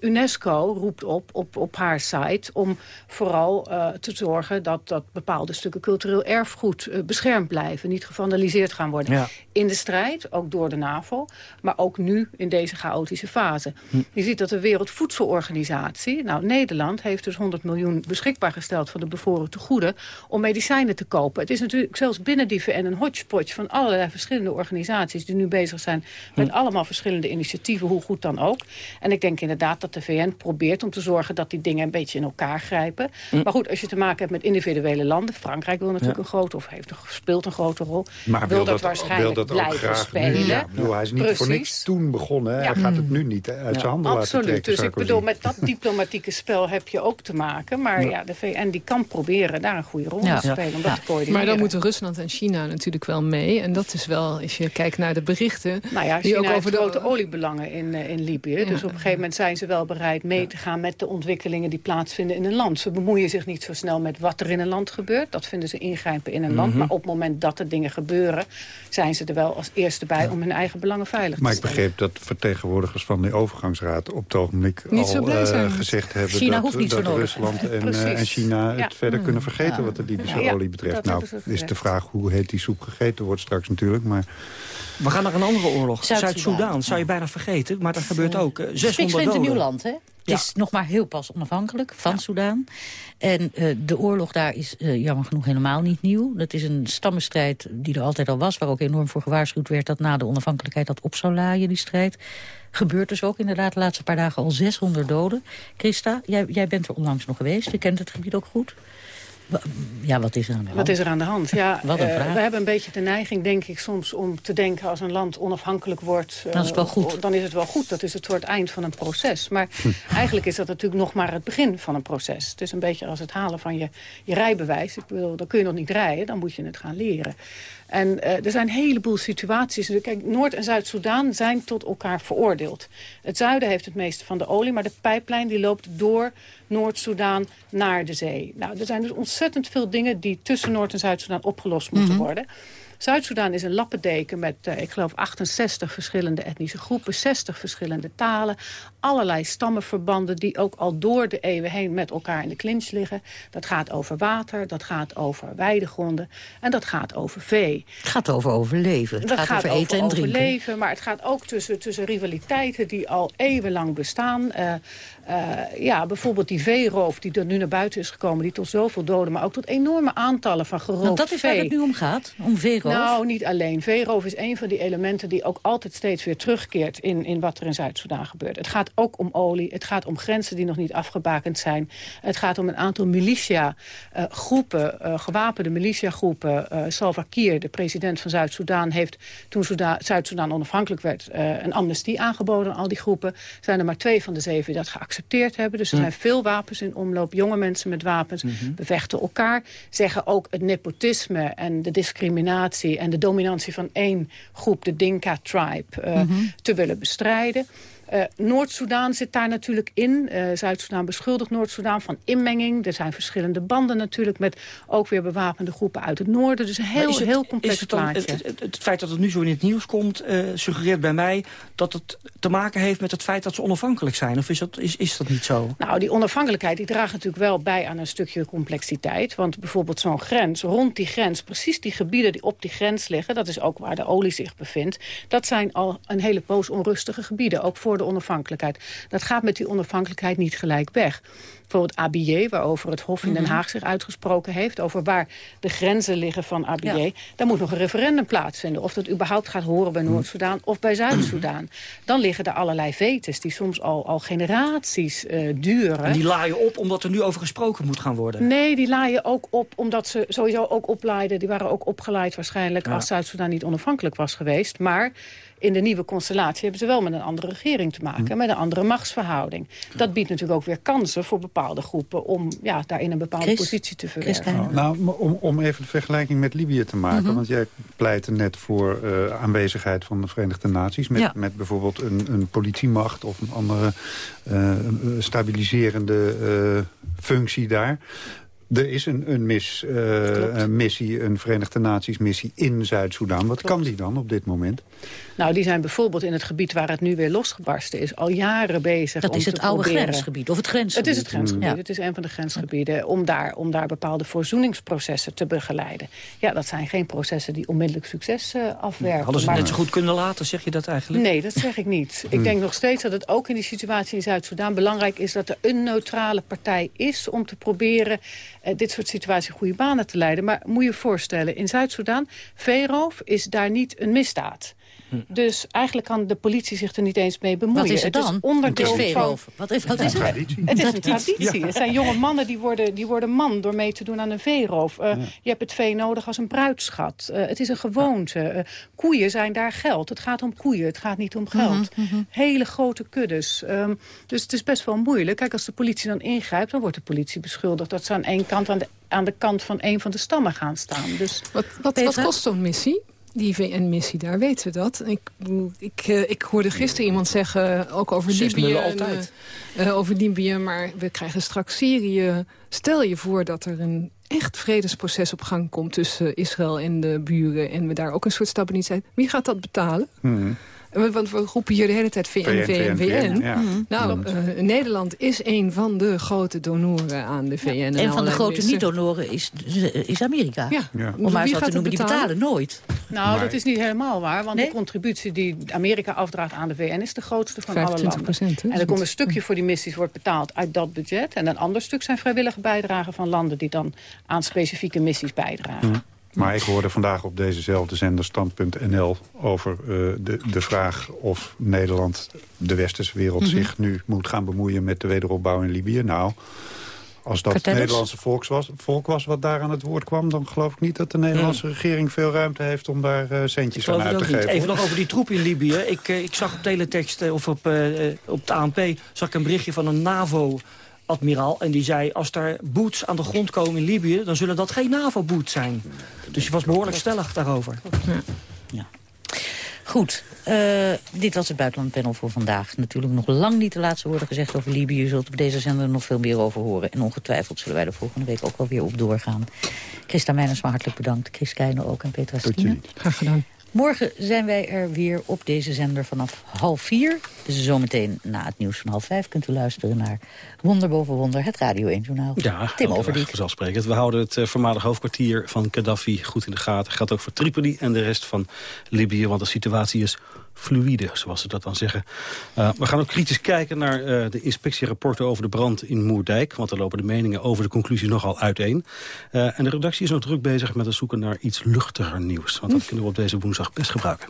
UNESCO roept op, op, op haar site om vooral uh, te zorgen dat, dat bepaalde stukken cultureel erfgoed uh, beschermd blijven. Niet gevandaliseerd gaan worden. In de strijd, ook door de NAVO, maar ook nu in deze chaotische fase. Hm. Je ziet dat de wereld Voedselorganisatie. Nou, Nederland heeft dus 100 miljoen beschikbaar gesteld voor de bevroren tegoeden om medicijnen te kopen. Het is natuurlijk zelfs binnen die VN een hodgepodge van allerlei verschillende organisaties die nu bezig zijn met hm. allemaal verschillende initiatieven, hoe goed dan ook. En ik denk inderdaad dat de VN probeert om te zorgen dat die dingen een beetje in elkaar grijpen. Hm. Maar goed, als je te maken hebt met individuele landen, Frankrijk wil natuurlijk een grote, of heeft, speelt een grote rol, maar wil, dat, waarschijnlijk wil dat blijven spelen. ja. hij is niet voor niks toen begonnen. Hij gaat het nu niet uit zijn handen laten trekken. Dus ik bedoel, met dat diplomatieke spel heb je ook te maken. Maar ja, de VN die kan proberen daar een goede rol in te spelen. Om dat te coördineren. Maar dan moeten Rusland en China natuurlijk wel mee. En dat is wel, als je kijkt naar de berichten... Nou ja, China die ook over de grote oliebelangen in, eh, in Libië. Dus op een gegeven moment zijn ze wel bereid mee te gaan... met de ontwikkelingen die plaatsvinden in een land. Ze bemoeien zich niet zo snel met wat er in een land gebeurt. Dat vinden ze ingrijpen in een land. Mhm. Maar op het moment dat er dingen gebeuren... zijn ze er wel als eerste bij om hun eigen belangen veilig te stellen. Maar ik begreep dat vertegenwoordigers van de overgangsraad... op het ogenblik niet zo blij eh, zijn. gezegd hebben China dat, hoeft niet dat Rusland en, uh, en, China het verder mm. kunnen vergeten wat de Libische olie betreft. Nou, is de vraag hoe heet die soep gegeten wordt straks natuurlijk. Maar... We gaan naar een andere oorlog. Zuid-Soedan zou je bijna vergeten, maar dat gebeurt ook. Uh, 600 doden. een nieuw land, hè? Het is nog maar heel pas onafhankelijk van. Soedan. En uh, de oorlog daar is uh, jammer genoeg helemaal niet nieuw. Dat is een stammenstrijd die er altijd al was... waar ook enorm voor gewaarschuwd werd dat na de onafhankelijkheid dat op zou laaien, die strijd. Gebeurt dus ook inderdaad de laatste paar dagen al 600 doden. Christa, jij, jij bent er onlangs nog geweest. Je kent het gebied ook goed. Ja, wat is er aan de hand? Wat is er aan de hand? Ja, (laughs) uh, we hebben een beetje de neiging, denk ik, soms om te denken... als een land onafhankelijk wordt... Uh, dan is het wel goed. Dan is het wel goed. Dat is het soort eind van een proces. Maar hm. (laughs) eigenlijk is dat natuurlijk nog maar het begin van een proces. Het is een beetje als het halen van je, je rijbewijs. Ik bedoel, dan kun je nog niet rijden, dan moet je het gaan leren. En uh, er zijn een heleboel situaties. Kijk, Noord- en Zuid-Soedan zijn tot elkaar veroordeeld. Het zuiden heeft het meeste van de olie, maar de pijplijn die loopt door Noord-Soedan naar de zee. Nou, er zijn dus ontzettend veel dingen die tussen Noord- en Zuid-Soedan opgelost moeten mhm. worden. Zuid-Soedan is een lappendeken met, uh, ik geloof, 68 verschillende etnische groepen, 60 verschillende talen, allerlei stammenverbanden die ook al door de eeuwen heen met elkaar in de clinch liggen. Dat gaat over water, dat gaat over weidegronden en dat gaat over vee. Het gaat over overleven. Het dat gaat, over eten en drinken. overleven, maar het gaat ook tussen, tussen rivaliteiten die al eeuwenlang bestaan. Uh, uh, ja, bijvoorbeeld die veeroof die er nu naar buiten is gekomen... die tot zoveel doden, maar ook tot enorme aantallen van geroofd vee. Want dat is waar het nu om gaat, om veeroof. Nou, niet alleen. Veeroof is een van die elementen die ook altijd steeds weer terugkeert in, in wat er in Zuid-Soedan gebeurt. Het gaat ook om olie, het gaat om grenzen die nog niet afgebakend zijn. Het gaat om een aantal militia-groepen, uh, gewapende militia-groepen. Salva Kiir, de president van Zuid-Soedan, heeft toen Zuid-Soedan onafhankelijk werd een amnestie aangeboden aan al die groepen. zijn er maar twee van de zeven dat geaccepteerd hebben. Dus er hm. zijn veel wapens in omloop, jonge mensen met wapens, mm -hmm. bevechten elkaar. Zeggen ook het nepotisme en de discriminatie en de dominantie van één groep, de Dinka-tribe, uh, mm -hmm. te willen bestrijden. Uh, Noord-Soedan zit daar natuurlijk in. Uh, Zuid-Soedan beschuldigt Noord-Soedan van inmenging. Er zijn verschillende banden natuurlijk met ook weer bewapende groepen uit het noorden. Dus een heel, het, heel complex het dan, het, het, het, feit dat het nu zo in het nieuws komt... Uh, suggereert bij mij dat het te maken heeft met het feit dat ze onafhankelijk zijn. Of is dat, is, is dat niet zo? Nou, die onafhankelijkheid die draagt natuurlijk wel bij aan een stukje complexiteit. Want bijvoorbeeld zo'n grens, rond die grens... precies die gebieden die op die grens liggen... dat is ook waar de olie zich bevindt... dat zijn al een hele poos onrustige gebieden. Ook voor de onafhankelijkheid. Dat gaat met die onafhankelijkheid niet gelijk weg. Bijvoorbeeld ABJ, waarover het Hof in Den mhm. Haag zich uitgesproken heeft... over waar de grenzen liggen van ABJ. Ja. Daar moet nog een referendum plaatsvinden. Of dat überhaupt gaat horen bij Noord-Soedan of bij Zuid-Soedan. Dan liggen er allerlei vetes die soms al, al generaties uh, duren. En die laaien op omdat er nu over gesproken moet gaan worden? Nee, die laaien ook op omdat ze sowieso ook oplaaiden. Die waren ook opgeleid waarschijnlijk ja. als Zuid-Soedan niet onafhankelijk was geweest. Maar in de nieuwe constellatie hebben ze wel met een andere regering te maken. Hm. Met een andere machtsverhouding. Dat biedt natuurlijk ook weer kansen voor bepaalde groepen... om ja, daar in een bepaalde Chris, positie te verwerken. Nou, nou, om, om even de vergelijking met Libië te maken. Mm -hmm. Want jij pleitte net voor uh, aanwezigheid van de Verenigde Naties... met, ja. met bijvoorbeeld een, een politiemacht of een andere uh, stabiliserende uh, functie daar. Er is een, een, mis, uh, een missie, een Verenigde Naties missie in Zuid-Soedan. Wat Klopt. kan die dan op dit moment? Nou, die zijn bijvoorbeeld in het gebied waar het nu weer losgebarsten is... al jaren bezig Dat om is het oude proberen. grensgebied, of het grensgebied. Het is het grensgebied, ja. het is een van de grensgebieden... Om daar, om daar bepaalde verzoeningsprocessen te begeleiden. Ja, dat zijn geen processen die onmiddellijk succes uh, afwerpen. Hadden ze het net zo goed kunnen laten, zeg je dat eigenlijk? Nee, dat zeg ik niet. Ik denk nog steeds dat het ook in die situatie in Zuid-Soedan... belangrijk is dat er een neutrale partij is... om te proberen uh, dit soort situaties goede banen te leiden. Maar moet je je voorstellen, in Zuid-Soedan... veeroof is daar niet een misdaad. Dus eigenlijk kan de politie zich er niet eens mee bemoeien. Wat is het dan? Het is onderdeel het is van... Wat is, wat is het? Het is een traditie. Ja. Het zijn jonge mannen die worden, die worden man door mee te doen aan een veeroof. Uh, ja. Je hebt het vee nodig als een bruidschat. Uh, het is een gewoonte. Uh, koeien zijn daar geld. Het gaat om koeien, het gaat niet om geld. Mm -hmm. Hele grote kuddes. Um, dus het is best wel moeilijk. Kijk, als de politie dan ingrijpt, dan wordt de politie beschuldigd... dat ze aan één kant aan de, aan de kant van een van de stammen gaan staan. Dus, wat, wat, wat kost zo'n missie? Die VN-missie daar, weten we dat? Ik, ik, uh, ik hoorde gisteren iemand zeggen, ook over Libië. altijd. Uh, uh, over Libië, maar we krijgen straks Syrië. Stel je voor dat er een echt vredesproces op gang komt... tussen Israël en de buren en we daar ook een soort stabiliteit... Wie gaat dat betalen? Hmm. Want we roepen hier de hele tijd VN, VN, VN. VN. Ja. Mm. Nou, uh, Nederland is een van de grote donoren aan de VN. Ja. En een van de grote niet-donoren is, is Amerika. Ja. Ja. Om maar zo te noemen, die betalen nooit. Nou, dat is niet helemaal waar. Want nee? de contributie die Amerika afdraagt aan de VN is de grootste van alle landen. En er komt een stukje voor die missies wordt betaald uit dat budget. En een ander stuk zijn vrijwillige bijdragen van landen... die dan aan specifieke missies bijdragen. Maar ik hoorde vandaag op dezezelfde zender Stand.nl over uh, de, de vraag of Nederland, de westerse wereld, mm -hmm. zich nu moet gaan bemoeien met de wederopbouw in Libië. Nou, als dat het Nederlandse volk was, volk was wat daar aan het woord kwam... dan geloof ik niet dat de Nederlandse mm. regering veel ruimte heeft... om daar uh, centjes aan uit te geven. Even nog over die troep in Libië. Ik, uh, ik zag op teletext of op, op het ANP zag ik een berichtje van een NAVO admiraal. En die zei, als er boots aan de grond komen in Libië... dan zullen dat geen NAVO-boots zijn. Dus je was behoorlijk stellig daarover. Ja. ja. Goed, uh, dit was het buitenlandpanel voor vandaag. Natuurlijk nog lang niet de laatste woorden gezegd over Libië. Je zult op deze zender nog veel meer over horen. En ongetwijfeld zullen wij er volgende week ook wel weer op doorgaan. Christa Meijners, hartelijk bedankt. Chris Keijner ook en Petra Stine. Graag gedaan. Morgen zijn wij er weer op deze zender vanaf half vier. Dus zometeen na het nieuws van half vijf kunt u luisteren naar Wonder boven Wonder, het Radio 1-journaal. Ja, Tim Overdiek. vanzelfsprekend. We houden het uh, voormalig hoofdkwartier van Gaddafi goed in de gaten. Gaat ook voor Tripoli en de rest van Libië, want de situatie is fluïde, zoals ze dat dan zeggen. Uh, we gaan ook kritisch kijken naar uh, de inspectierapporten over de brand in Moerdijk. Want er lopen de meningen over de conclusies nogal uiteen. Uh, en de redactie is nog druk bezig met het zoeken naar iets luchtiger nieuws. Want dat kunnen we op deze woensdag best gebruiken.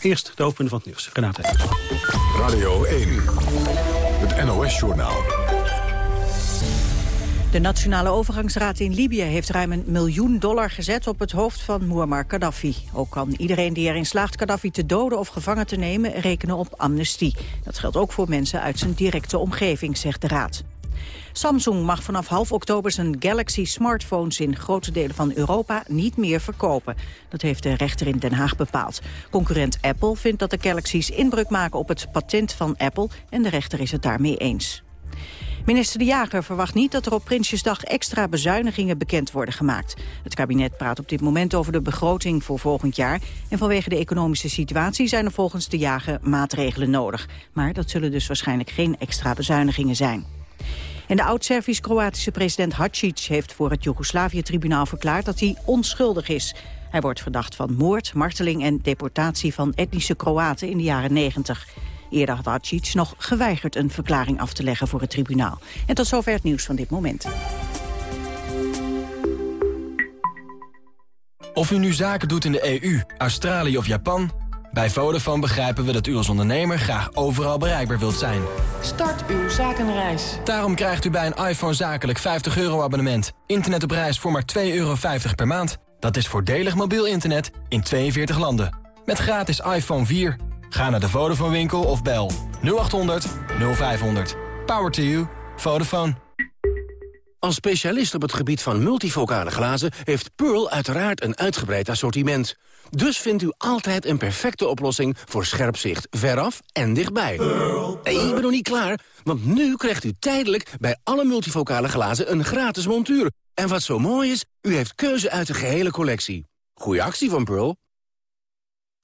Eerst de hoofdpunten van het nieuws. Renate. Radio 1, het NOS-journaal. De Nationale Overgangsraad in Libië heeft ruim een miljoen dollar gezet op het hoofd van Muammar Gaddafi. Ook kan iedereen die erin slaagt Gaddafi te doden of gevangen te nemen rekenen op amnestie. Dat geldt ook voor mensen uit zijn directe omgeving, zegt de raad. Samsung mag vanaf half oktober zijn Galaxy smartphones in grote delen van Europa niet meer verkopen. Dat heeft de rechter in Den Haag bepaald. Concurrent Apple vindt dat de Galaxies inbreuk maken op het patent van Apple en de rechter is het daarmee eens. Minister De Jager verwacht niet dat er op Prinsjesdag extra bezuinigingen bekend worden gemaakt. Het kabinet praat op dit moment over de begroting voor volgend jaar. En vanwege de economische situatie zijn er volgens De Jager maatregelen nodig. Maar dat zullen dus waarschijnlijk geen extra bezuinigingen zijn. En de oud-Servisch-Kroatische president Hadžić heeft voor het Joegoslavië-tribunaal verklaard dat hij onschuldig is. Hij wordt verdacht van moord, marteling en deportatie van etnische Kroaten in de jaren 90. Eerder had Hadžić nog geweigerd een verklaring af te leggen voor het tribunaal. En tot zover het nieuws van dit moment. Of u nu zaken doet in de EU, Australië of Japan... bij Vodafone begrijpen we dat u als ondernemer graag overal bereikbaar wilt zijn. Start uw zakenreis. Daarom krijgt u bij een iPhone zakelijk 50 euro abonnement. Internet op reis voor maar 2,50 euro per maand. Dat is voordelig mobiel internet in 42 landen. Met gratis iPhone 4... Ga naar de Vodafone winkel of bel 0800 0500. Power to you. Vodafone. Als specialist op het gebied van multifocale glazen... heeft Pearl uiteraard een uitgebreid assortiment. Dus vindt u altijd een perfecte oplossing voor scherp zicht veraf en dichtbij. Pearl, ik ben nog niet klaar, want nu krijgt u tijdelijk... bij alle multifocale glazen een gratis montuur. En wat zo mooi is, u heeft keuze uit de gehele collectie. Goeie actie van Pearl.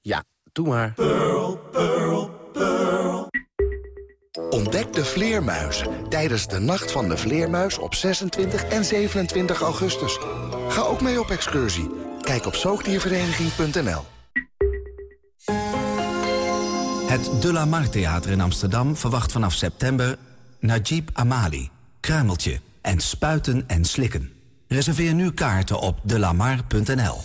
Ja, Doe maar. Pearl, Pearl, Pearl. Ontdek de vleermuizen tijdens de Nacht van de Vleermuis op 26 en 27 augustus. Ga ook mee op excursie. Kijk op zoogdiervereniging.nl. Het De La Mar Theater in Amsterdam verwacht vanaf september... Najib Amali, Kruimeltje en Spuiten en Slikken. Reserveer nu kaarten op delamar.nl.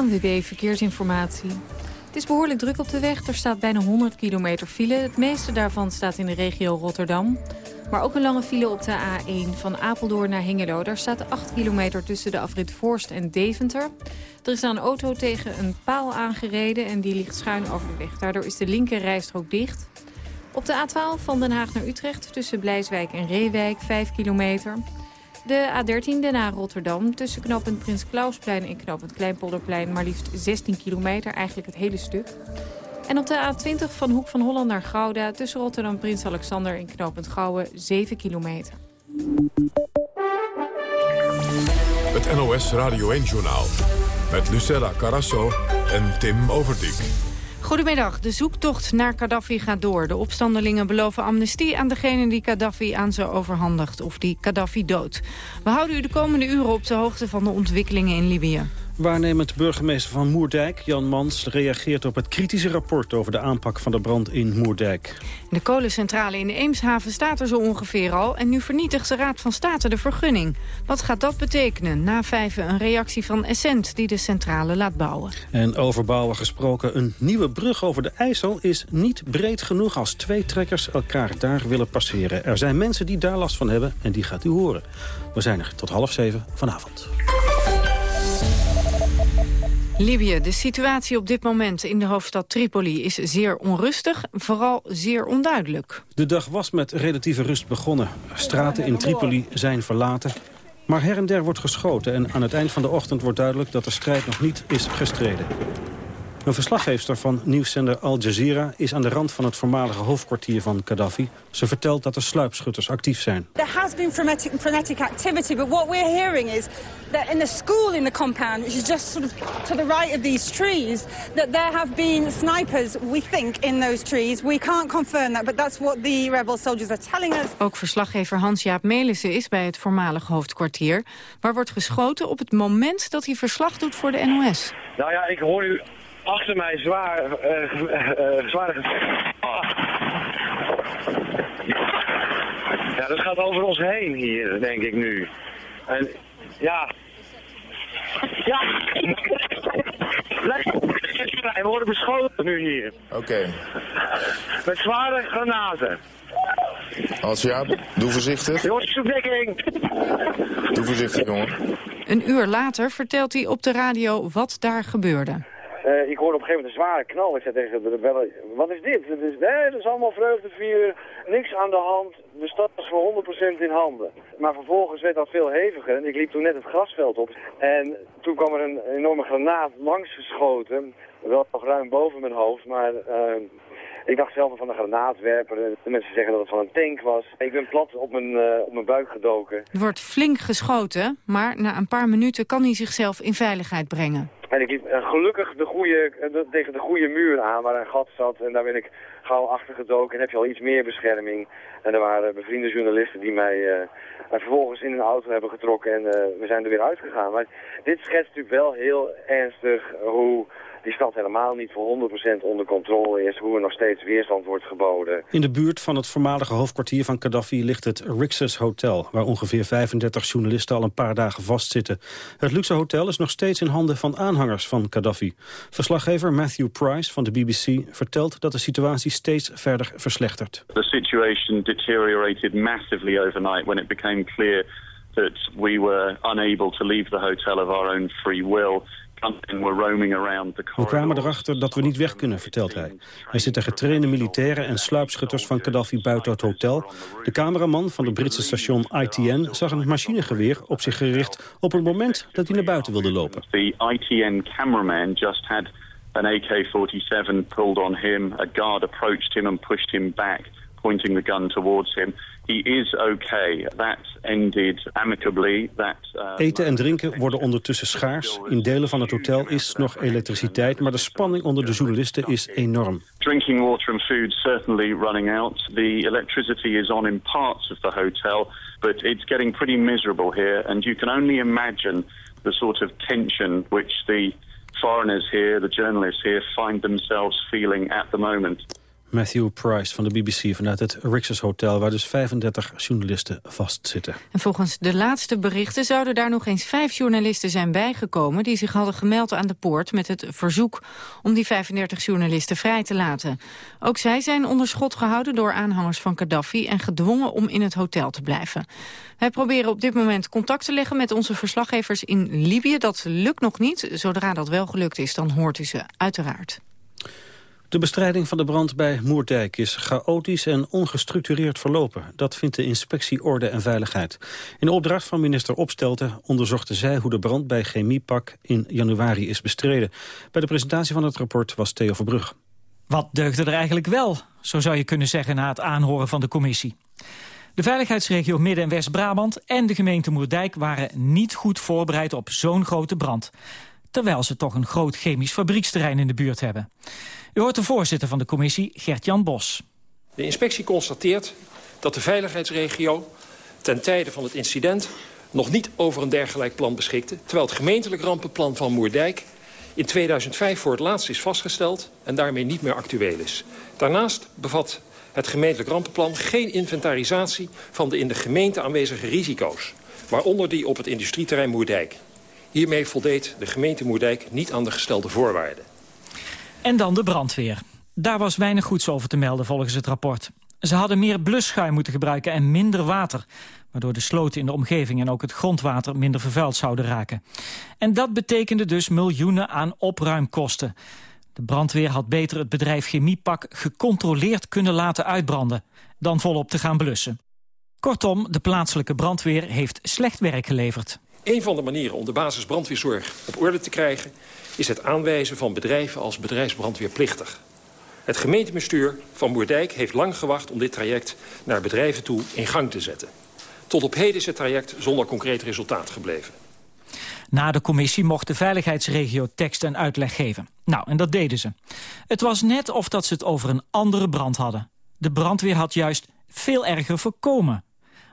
ANWB Verkeersinformatie. Het is behoorlijk druk op de weg. Er staat bijna 100 kilometer file. Het meeste daarvan staat in de regio Rotterdam. Maar ook een lange file op de A1 van Apeldoorn naar Hengelo. Daar staat 8 kilometer tussen de afrit Voorst en Deventer. Er is een auto tegen een paal aangereden en die ligt schuin over de weg. Daardoor is de linker rijstrook dicht. Op de A12 van Den Haag naar Utrecht tussen Blijswijk en Reewijk 5 kilometer. De A13 naar Rotterdam tussen knooppunt Prins Klausplein en knooppunt Kleinpolderplein... maar liefst 16 kilometer, eigenlijk het hele stuk. En op de A20 van Hoek van Holland naar Gouda... tussen Rotterdam Prins Alexander en knooppunt Gouwen 7 kilometer. Het NOS Radio 1-journaal met Lucella Carasso en Tim Overdijk. Goedemiddag. De zoektocht naar Gaddafi gaat door. De opstandelingen beloven amnestie aan degene die Gaddafi aan ze overhandigt... of die Gaddafi doodt. We houden u de komende uren op de hoogte van de ontwikkelingen in Libië. Waarnemend burgemeester van Moerdijk, Jan Mans, reageert op het kritische rapport over de aanpak van de brand in Moerdijk. De kolencentrale in de Eemshaven staat er zo ongeveer al en nu vernietigt de Raad van State de vergunning. Wat gaat dat betekenen? Na vijven een reactie van Essent die de centrale laat bouwen. En over bouwen gesproken, een nieuwe brug over de IJssel is niet breed genoeg als twee trekkers elkaar daar willen passeren. Er zijn mensen die daar last van hebben en die gaat u horen. We zijn er tot half zeven vanavond. Libië. De situatie op dit moment in de hoofdstad Tripoli is zeer onrustig, vooral zeer onduidelijk. De dag was met relatieve rust begonnen. Straten in Tripoli zijn verlaten. Maar her en der wordt geschoten en aan het eind van de ochtend wordt duidelijk dat de strijd nog niet is gestreden. Een verslaggeefster van nieuwszender Al Jazeera is aan de rand van het voormalige hoofdkwartier van Gaddafi. Ze vertelt dat er sluipschutters actief zijn. There has been frenetic, frenetic activity, but what we're hearing is that in the school in the compound, which is just sort of to the right of these trees, that there have been snipers, we think, in those trees. We can't confirm that, but that's what the rebel soldiers are telling us. Ook verslaggever Hans-Jaap Melissen is bij het voormalige hoofdkwartier... waar wordt geschoten op het moment dat hij verslag doet voor de NOS. Nou ja, ik hoor u achter mij zwaar, uh, uh, zware Ja, dat gaat over ons heen hier, denk ik nu. En ja... Ja! We worden beschoten nu hier. Oké. Met zware granaten. Als ja, doe voorzichtig. Jongens. Doe voorzichtig, jongen. Een uur later vertelt hij op de radio wat daar gebeurde. Uh, ik hoorde op een gegeven moment een zware knal. Ik zei tegen de rebellen, wat is dit? Het is, nee, dat is allemaal vreugdevieren, niks aan de hand. De stad is voor 100% in handen. Maar vervolgens werd dat veel heviger ik liep toen net het grasveld op. En toen kwam er een enorme granaat langs geschoten. Wel nog ruim boven mijn hoofd, maar... Uh, ik dacht zelf van een granaatwerper. De mensen zeggen dat het van een tank was. Ik ben plat op mijn, uh, op mijn buik gedoken. Er wordt flink geschoten, maar na een paar minuten kan hij zichzelf in veiligheid brengen. En ik liep uh, gelukkig de goede, uh, tegen de goede muur aan waar een gat zat. En daar ben ik gauw achter gedoken en heb je al iets meer bescherming. En er waren bevriende journalisten die mij vervolgens in een auto hebben getrokken. En we zijn er weer uitgegaan. Maar dit schetst natuurlijk wel heel ernstig hoe die stad helemaal niet voor 100% onder controle is, hoe er nog steeds weerstand wordt geboden. In de buurt van het voormalige hoofdkwartier van Gaddafi ligt het Rixus Hotel, waar ongeveer 35 journalisten al een paar dagen vastzitten. Het luxe hotel is nog steeds in handen van aanhangers van Gaddafi. Verslaggever Matthew Price van de BBC vertelt dat de situatie steeds verder verslechtert. The situation deteriorated massively overnight when it became clear that we were unable to leave the hotel of our own free will. We kwamen erachter dat we niet weg kunnen, vertelt hij. Er zitten getrainde militairen en sluipschutters van Gaddafi buiten het hotel. De cameraman van het Britse station ITN zag een machinegeweer op zich gericht... op het moment dat hij naar buiten wilde lopen. The ITN cameraman just had an AK-47 pulled on him. A guard approached him and pushed him back, pointing the gun towards him. He is okay. That ended amicably. That, uh, Eten en drinken worden ondertussen schaars. In delen van het hotel is nog elektriciteit, maar de spanning onder de journalisten is enorm. Drinking water and food certainly running out. The electricity is on in parts of the hotel, but it's getting pretty miserable here. And you can only imagine the sort of tension which the foreigners here, the journalists here, find themselves feeling at the moment. Matthew Price van de BBC vanuit het Rixos Hotel... waar dus 35 journalisten vastzitten. En volgens de laatste berichten zouden daar nog eens vijf journalisten zijn bijgekomen... die zich hadden gemeld aan de poort met het verzoek om die 35 journalisten vrij te laten. Ook zij zijn onder schot gehouden door aanhangers van Gaddafi... en gedwongen om in het hotel te blijven. Wij proberen op dit moment contact te leggen met onze verslaggevers in Libië. Dat lukt nog niet. Zodra dat wel gelukt is, dan hoort u ze uiteraard. De bestrijding van de brand bij Moerdijk is chaotisch en ongestructureerd verlopen. Dat vindt de inspectie Orde en Veiligheid. In opdracht van minister Opstelten onderzochten zij hoe de brand bij Chemiepak in januari is bestreden. Bij de presentatie van het rapport was Theo Verbrug. Wat deugde er eigenlijk wel, zo zou je kunnen zeggen na het aanhoren van de commissie. De veiligheidsregio Midden- en West-Brabant en de gemeente Moerdijk waren niet goed voorbereid op zo'n grote brand. Terwijl ze toch een groot chemisch fabrieksterrein in de buurt hebben. U hoort de voorzitter van de commissie, Gert-Jan Bos. De inspectie constateert dat de veiligheidsregio ten tijde van het incident nog niet over een dergelijk plan beschikte... terwijl het gemeentelijk rampenplan van Moerdijk in 2005 voor het laatst is vastgesteld... en daarmee niet meer actueel is. Daarnaast bevat het gemeentelijk rampenplan geen inventarisatie... van de in de gemeente aanwezige risico's, waaronder die op het industrieterrein Moerdijk. Hiermee voldeed de gemeente Moerdijk niet aan de gestelde voorwaarden. En dan de brandweer. Daar was weinig goeds over te melden volgens het rapport. Ze hadden meer blusschuim moeten gebruiken en minder water... waardoor de sloten in de omgeving en ook het grondwater minder vervuild zouden raken. En dat betekende dus miljoenen aan opruimkosten. De brandweer had beter het bedrijf Chemiepak gecontroleerd kunnen laten uitbranden... dan volop te gaan blussen. Kortom, de plaatselijke brandweer heeft slecht werk geleverd. Een van de manieren om de basis brandweerzorg op orde te krijgen... is het aanwijzen van bedrijven als bedrijfsbrandweerplichtig. Het gemeentebestuur van Moerdijk heeft lang gewacht om dit traject naar bedrijven toe in gang te zetten. Tot op heden is het traject zonder concreet resultaat gebleven. Na de commissie mocht de veiligheidsregio tekst en uitleg geven. Nou, en dat deden ze. Het was net of dat ze het over een andere brand hadden. De brandweer had juist veel erger voorkomen.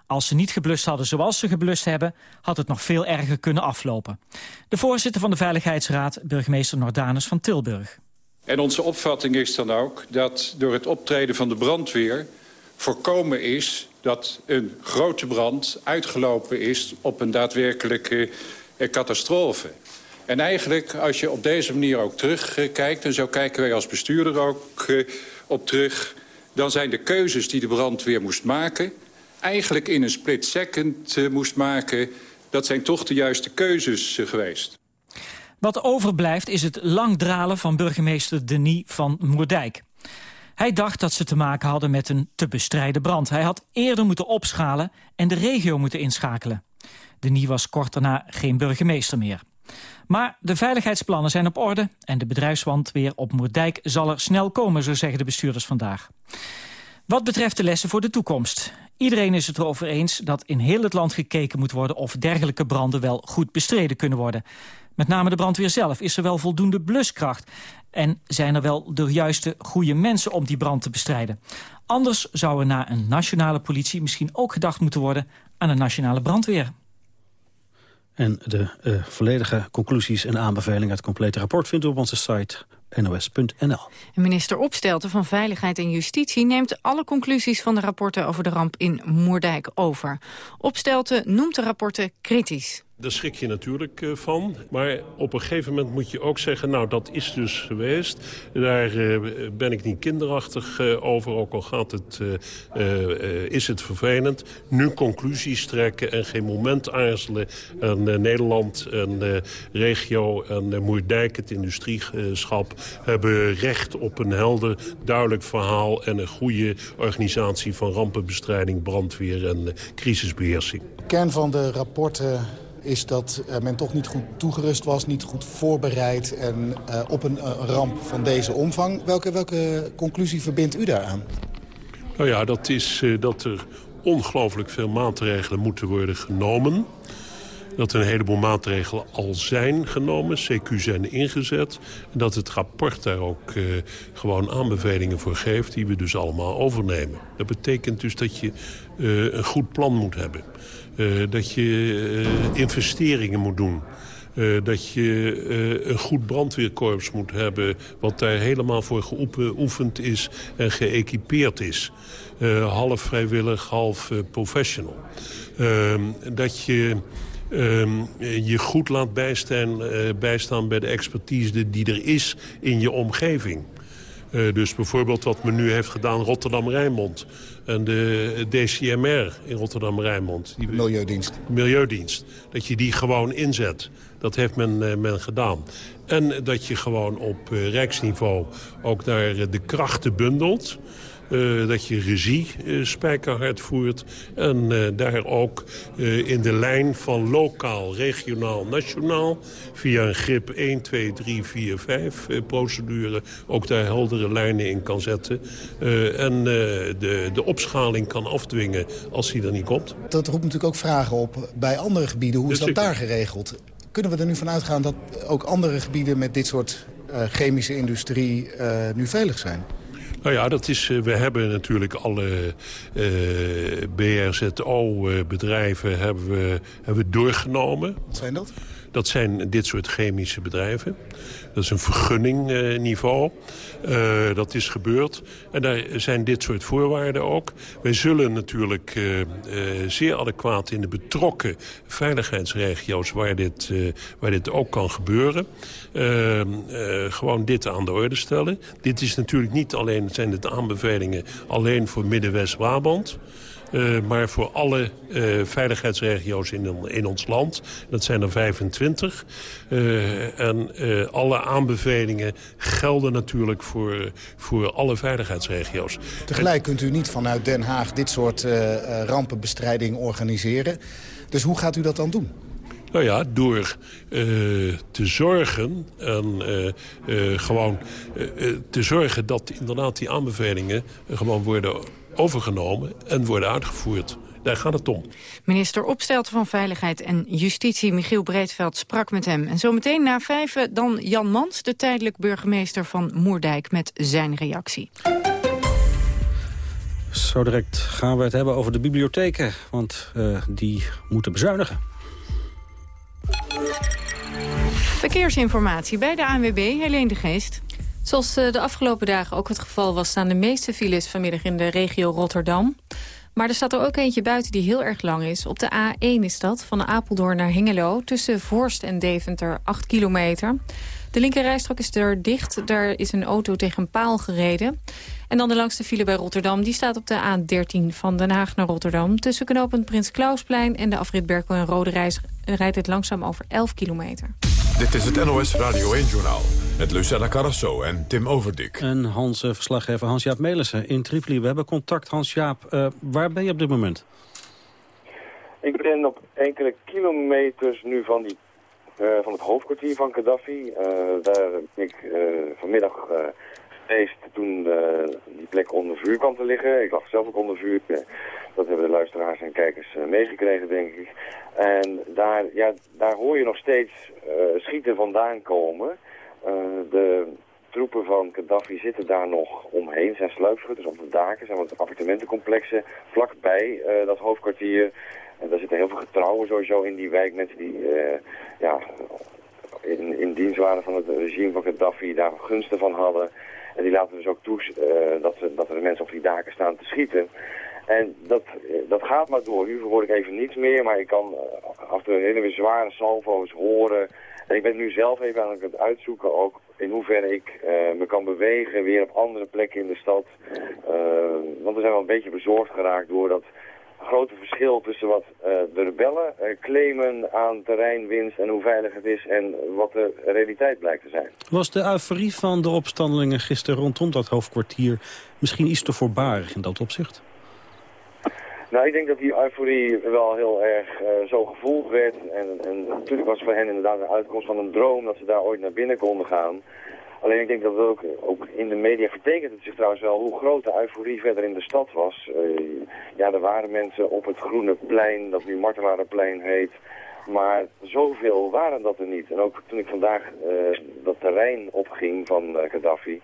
Als ze niet geblust hadden zoals ze geblust hebben... had het nog veel erger kunnen aflopen. De voorzitter van de Veiligheidsraad, burgemeester Nordanus van Tilburg. En onze opvatting is dan ook dat door het optreden van de brandweer... voorkomen is dat een grote brand uitgelopen is op een daadwerkelijke eh, catastrofe. En eigenlijk, als je op deze manier ook terugkijkt... en zo kijken wij als bestuurder ook eh, op terug... dan zijn de keuzes die de brandweer moest maken... eigenlijk in een split second eh, moest maken... dat zijn toch de juiste keuzes geweest. Wat overblijft is het langdralen van burgemeester Denis van Moerdijk. Hij dacht dat ze te maken hadden met een te bestrijden brand. Hij had eerder moeten opschalen en de regio moeten inschakelen. Denis was kort daarna geen burgemeester meer. Maar de veiligheidsplannen zijn op orde... en de bedrijfswand weer op Moerdijk zal er snel komen, zo zeggen de bestuurders vandaag. Wat betreft de lessen voor de toekomst. Iedereen is het erover eens dat in heel het land gekeken moet worden... of dergelijke branden wel goed bestreden kunnen worden. Met name de brandweer zelf. Is er wel voldoende bluskracht? En zijn er wel de juiste goede mensen om die brand te bestrijden? Anders zou er na een nationale politie misschien ook gedacht moeten worden aan een nationale brandweer. En de uh, volledige conclusies en aanbevelingen uit het complete rapport vindt u op onze site nos.nl. Minister Opstelten van Veiligheid en Justitie neemt alle conclusies van de rapporten over de ramp in Moerdijk over. Opstelten noemt de rapporten kritisch. Daar schrik je natuurlijk eh, van. Maar op een gegeven moment moet je ook zeggen... nou, dat is dus geweest. Daar uh, ben ik niet kinderachtig uh, over. Ook al gaat het, is het vervelend. Nu conclusies trekken en geen moment aarzelen. En Nederland en regio en Moerdijk, het industrieschap... hebben recht op een helder, duidelijk verhaal... en een goede organisatie van rampenbestrijding, brandweer en crisisbeheersing. Kern van de rapporten is dat uh, men toch niet goed toegerust was, niet goed voorbereid... en uh, op een uh, ramp van deze omvang. Welke, welke conclusie verbindt u daaraan? Nou ja, dat is dat er ongelooflijk veel maatregelen moeten worden genomen. Dat er een heleboel maatregelen al zijn genomen, CQ zijn ingezet. En dat het rapport daar ook gewoon aanbevelingen voor geeft... die we dus allemaal overnemen. Dat betekent dus dat je een goed plan moet hebben. Uh, dat je uh, investeringen moet doen. Uh, dat je een goed brandweerkorps moet hebben... wat daar helemaal voor geoefend is en geëquipeerd is. half vrijwillig, half professional. Ehm, dat je... Um, je goed laat bijstaan, bijstaan bij de expertise die er is in je omgeving. Dus bijvoorbeeld wat men nu heeft gedaan Rotterdam-Rijnmond. En de DCMR in Rotterdam-Rijnmond. Die Milieudienst. Milieudienst. Dat je die gewoon inzet. Dat heeft men, uh, men gedaan. En dat je gewoon op uh, rijksniveau ook daar de krachten bundelt. Uh, dat je regie uh, spijkerhard voert. En uh, daar ook in de lijn van lokaal, regionaal, nationaal... via een grip 1, 2, 3, 4, 5 procedure... ook daar heldere lijnen in kan zetten. en de, de opschaling kan afdwingen als die er niet komt. Dat roept natuurlijk ook vragen op bij andere gebieden. Hoe is dat daar geregeld? Kunnen we er nu van uitgaan dat ook andere gebieden met dit soort chemische industrie nu veilig zijn? Nou ja, dat is, we hebben natuurlijk alle uh, BRZO-bedrijven hebben we, hebben we doorgenomen. Wat zijn dat? Dat zijn dit soort chemische bedrijven. Dat is een vergunningniveau. Uh, dat is gebeurd. En daar zijn dit soort voorwaarden ook. Wij zullen natuurlijk uh, zeer adequaat in de betrokken veiligheidsregio's... waar dit, waar dit ook kan gebeuren, gewoon dit aan de orde stellen. Dit is natuurlijk niet alleen, zijn het aanbevelingen alleen voor Midden-West-Brabant... Uh, maar voor alle uh, veiligheidsregio's in, in, ons land. Dat zijn er 25. Uh, en alle aanbevelingen gelden natuurlijk voor, voor alle veiligheidsregio's. Tegelijk kunt u niet vanuit Den Haag dit soort rampenbestrijding organiseren. Dus hoe gaat u dat dan doen? Nou ja, door uh, te zorgen en uh, uh, gewoon te zorgen dat inderdaad die aanbevelingen gewoon worden overgenomen en worden uitgevoerd. Daar gaat het om. Minister Opstelten van Veiligheid en Justitie Michiel Breedveld sprak met hem. En zometeen na vijven dan Jan Mans, de tijdelijk burgemeester van Moerdijk, met zijn reactie. Zo direct gaan we het hebben over de bibliotheken, want uh, die moeten bezuinigen. Verkeersinformatie bij de ANWB, Helene de Geest. Zoals eh, de afgelopen dagen ook het geval was... staan de meeste files vanmiddag in de regio Rotterdam. Maar er staat er ook eentje buiten die heel erg lang is. Op de A1 is dat, van Apeldoorn naar Hengelo... tussen Voorst en Deventer, 8 kilometer. De linkerrijstrook is er dicht. Daar is een auto tegen een paal gereden. En dan de langste file bij Rotterdam. Die staat op de A13 van Den Haag naar Rotterdam. Tussen knooppunt Prins Klausplein en de afrit Berkel en Rode Reis... rijdt het langzaam over 11 kilometer. Dit is het NOS Radio 1-journaal. Met Lucella Carrasso en Tim Overdik. En Hans, uh, verslaggever Hans-Jaap Melissen in Tripoli. We hebben contact, Hans-Jaap. Uh, waar ben je op dit moment? Ik ben op enkele kilometers nu van, die, uh, van het hoofdkwartier van Gaddafi. daar ben ik vanmiddag geweest toen plek onder vuur kwam te liggen. Ik lag zelf ook onder vuur. Dat hebben de luisteraars en kijkers meegekregen, denk ik. En daar, ja, daar hoor je nog steeds schieten vandaan komen. De troepen van Gaddafi zitten daar nog omheen. zijn sluipschutters op de daken, zijn wat appartementencomplexen vlakbij dat hoofdkwartier. En daar zitten heel veel getrouwen sowieso in die wijk. Mensen die ja, in, in dienst waren van het regime van Gaddafi, daar gunsten van hadden. En die laten dus ook toe dat, ze, dat er mensen op die daken staan te schieten. En dat, dat gaat maar door. Nu hoor ik even niets meer, maar ik kan af en toe hele zware salvo's horen en ik ben nu zelf even aan het uitzoeken ook in hoeverre ik me kan bewegen weer op andere plekken in de stad. Want we zijn wel een beetje bezorgd geraakt door dat grote verschil tussen wat uh, de rebellen claimen aan terreinwinst en hoe veilig het is en wat de realiteit blijkt te zijn. Was de euforie van de opstandelingen gisteren rondom dat hoofdkwartier misschien iets te voorbarig in dat opzicht? Nou, ik denk dat die euforie wel heel erg uh, zo gevoeld werd. En, en natuurlijk was voor hen inderdaad een uitkomst van een droom dat ze daar ooit naar binnen konden gaan. Alleen ik denk dat het ook, in de media vertekent het zich trouwens wel hoe groot de euforie verder in de stad was. Uh, ja, er waren mensen op het Groene Plein, dat nu Martelarenplein heet. Maar zoveel waren dat er niet. En ook toen ik vandaag uh, dat terrein opging van Gaddafi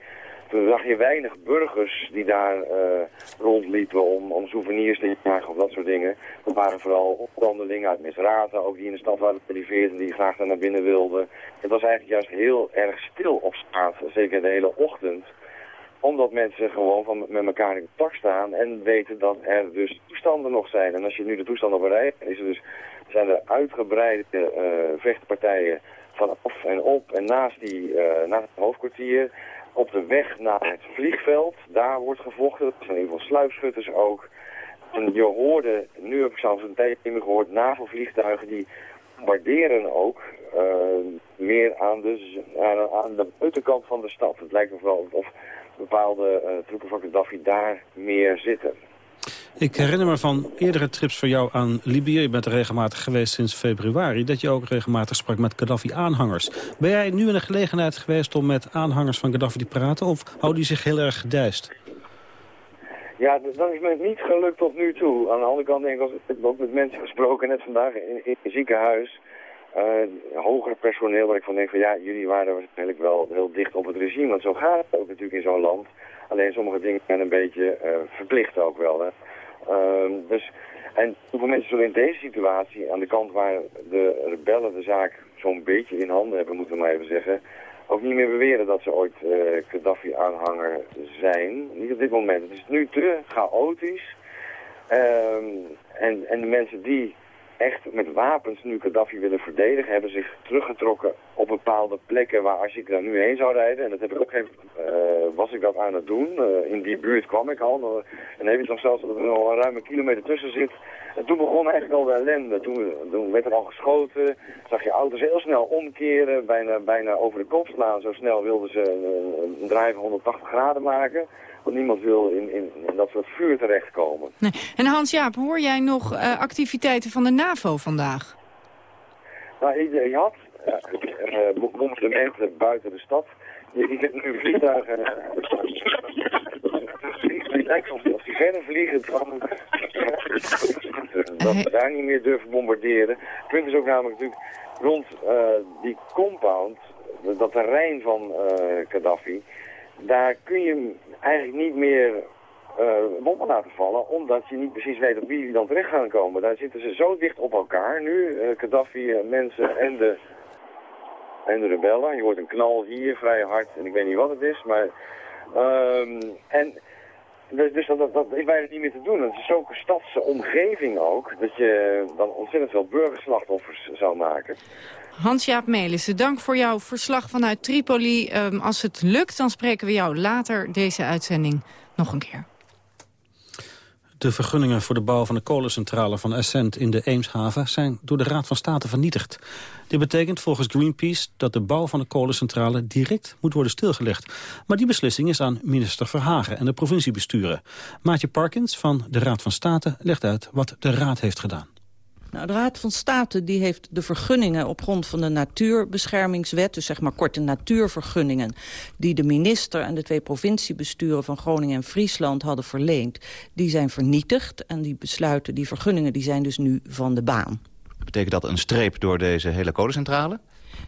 toen zag je weinig burgers die daar uh, rondliepen om, om souvenirs te jagen of dat soort dingen. Dat waren vooral opstandelingen uit Misrata, ook die in de stad waren gepriveerd en die graag daar naar binnen wilden. Het was eigenlijk juist heel erg stil op straat, zeker de hele ochtend omdat mensen gewoon van, met elkaar in contact staan en weten dat er dus toestanden nog zijn. En als je nu de toestanden op is er dus, zijn er uitgebreide uh, vechtpartijen vanaf en op en naast, die, uh, naast het hoofdkwartier op de weg naar het vliegveld. Daar wordt gevochten. Dat zijn in ieder geval sluipschutters ook. En je hoorde, nu heb ik zelfs een tijdje meer gehoord, NAVO-vliegtuigen die bombarderen ook uh, meer aan de, aan, de buitenkant van de stad. Het lijkt nog wel of bepaalde uh, troepen van Gaddafi daar meer zitten. Ik herinner me van eerdere trips van jou aan Libië. Je bent regelmatig geweest sinds februari. Dat je ook regelmatig sprak met Gaddafi-aanhangers. Ben jij nu in de gelegenheid geweest om met aanhangers van Gaddafi te praten? Of houden die zich heel erg gedijst? Ja, dat is me niet gelukt tot nu toe. Aan de andere kant denk ik, ik heb ook met mensen gesproken, net vandaag in, in het ziekenhuis. Uh, hoger personeel, waar ik van denk van ja, jullie waren waarschijnlijk wel heel dicht op het regime. Want zo gaat het ook natuurlijk in zo'n land. Alleen sommige dingen zijn een beetje uh, verplicht ook wel. Hè. Uh, dus, en hoeveel mensen zullen in deze situatie, aan de kant waar de rebellen de zaak zo'n beetje in handen hebben, moeten we maar even zeggen, ook niet meer beweren dat ze ooit uh, Gaddafi-aanhanger zijn. Niet op dit moment. Het is nu te chaotisch. Um, en, en de mensen die echt met wapens nu Gaddafi willen verdedigen, hebben zich teruggetrokken op bepaalde plekken waar als ik daar nu heen zou rijden, en dat heb ik ook even, uh, was ik dat aan het doen, uh, in die buurt kwam ik al, en heb je toch zelfs dat er nog een ruime kilometer tussen zit. En toen begon eigenlijk al de ellende, toen, toen werd er al geschoten, zag je auto's heel snel omkeren, bijna, bijna over de kop slaan, zo snel wilden ze een, een draai van 180 graden maken. Want niemand wil in, in, in dat soort vuur terechtkomen. Nee. En Hans-Jaap, hoor jij nog uh, activiteiten van de NAVO vandaag? Nou, je, je had uh, bombardementen buiten de stad. Je, je hebt nu vliegtuigen... Het lijkt of die verder vliegen dan dat we daar niet meer durven bombarderen. Het punt is ook namelijk natuurlijk rond die compound, dat terrein van Gaddafi, daar kun je eigenlijk niet meer bommen laten vallen, omdat je niet precies weet op wie die dan terecht gaan komen. Daar zitten ze zo dicht op elkaar nu, uh, Gaddafi, uh, mensen en de, en de rebellen. Je hoort een knal hier, vrij hard, en ik weet niet wat het is, maar... Um, en dus, dus dat, dat, dat, is bijna niet meer te doen. Het is zo'n stadse omgeving ook, dat je dan ontzettend veel burgerslachtoffers zou maken. Hans-Jaap Melissen, dank voor jouw verslag vanuit Tripoli. Um, als het lukt, dan spreken we jou later deze uitzending nog een keer. De vergunningen voor de bouw van de kolencentrale van Essent in de Eemshaven zijn door de Raad van State vernietigd. Dit betekent volgens Greenpeace dat de bouw van de kolencentrale direct moet worden stilgelegd. Maar die beslissing is aan minister Verhagen en de provinciebesturen. Maatje Parkins van de Raad van State legt uit wat de Raad heeft gedaan. Nou, de Raad van State die heeft de vergunningen op grond van de natuurbeschermingswet... dus zeg maar korte natuurvergunningen... die de minister en de twee provinciebesturen van Groningen en Friesland hadden verleend... die zijn vernietigd en die besluiten, die vergunningen die zijn dus nu van de baan. Betekent dat een streep door deze hele kolencentrale?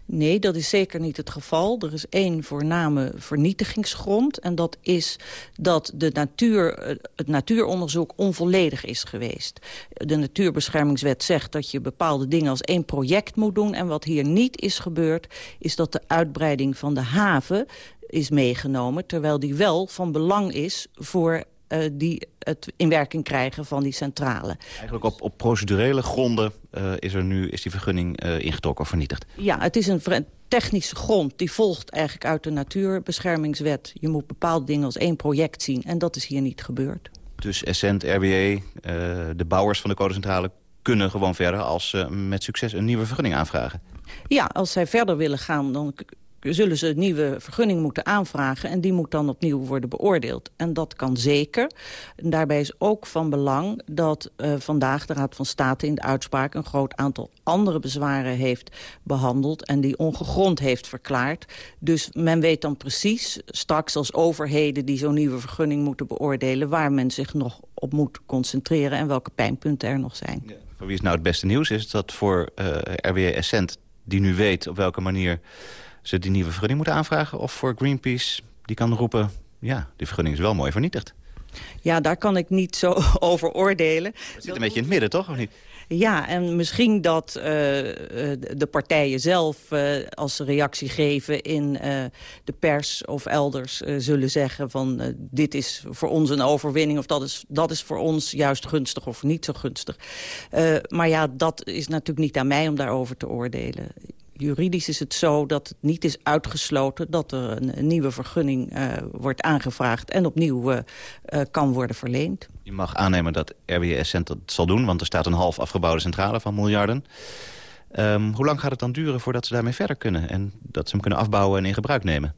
Nee, dat is zeker niet het geval. Er is één voorname vernietigingsgrond. En dat is dat de natuur, eh, het natuuronderzoek onvolledig is geweest. De natuurbeschermingswet zegt dat je bepaalde dingen als één project moet doen. En wat hier niet is gebeurd, is dat de uitbreiding van de haven is meegenomen... terwijl die wel van belang is voor uh, die het in werking krijgen van die centrale. Eigenlijk op, op procedurele gronden uh, is, er nu, is die vergunning uh, ingetrokken of vernietigd? Ja, het is een technische grond. Die volgt eigenlijk uit de natuurbeschermingswet. Je moet bepaalde dingen als één project zien. En dat is hier niet gebeurd. Dus Essent, RWE, de bouwers van de kolencentrale kunnen gewoon verder... als ze met succes een nieuwe vergunning aanvragen? Ja, als zij verder willen gaan, dan zullen ze een nieuwe vergunning moeten aanvragen... en die moet dan opnieuw worden beoordeeld. En dat kan zeker. En daarbij is ook van belang dat uh, vandaag de Raad van State... in de uitspraak een groot aantal andere bezwaren heeft behandeld... en die ongegrond heeft verklaard. Dus men weet dan precies, straks als overheden... die zo'n nieuwe vergunning moeten beoordelen... waar men zich nog op moet concentreren... en welke pijnpunten er nog zijn. Ja. Voor wie is nou het beste nieuws? Is dat voor uh, RWE Essent, die nu weet op welke manier ze die nieuwe vergunning moeten aanvragen... of voor Greenpeace, die kan roepen... ja, die vergunning is wel mooi vernietigd. Ja, daar kan ik niet zo (laughs) over oordelen. Het zit een beetje in het midden, toch? Of niet? Ja, en misschien dat uh, de partijen zelf uh, als reactie geven in uh, de pers of elders zullen zeggen van dit is voor ons een overwinning of dat is, dat is voor ons juist gunstig of niet zo gunstig. maar ja, dat is natuurlijk niet aan mij om daarover te oordelen juridisch is het zo dat het niet is uitgesloten... dat er een, nieuwe vergunning uh, wordt aangevraagd en opnieuw uh, uh, kan worden verleend. Je mag aannemen dat RWS dat zal doen... want er staat een half afgebouwde centrale van miljarden. Um, hoe lang gaat het dan duren voordat ze daarmee verder kunnen... en dat ze hem kunnen afbouwen en in gebruik nemen?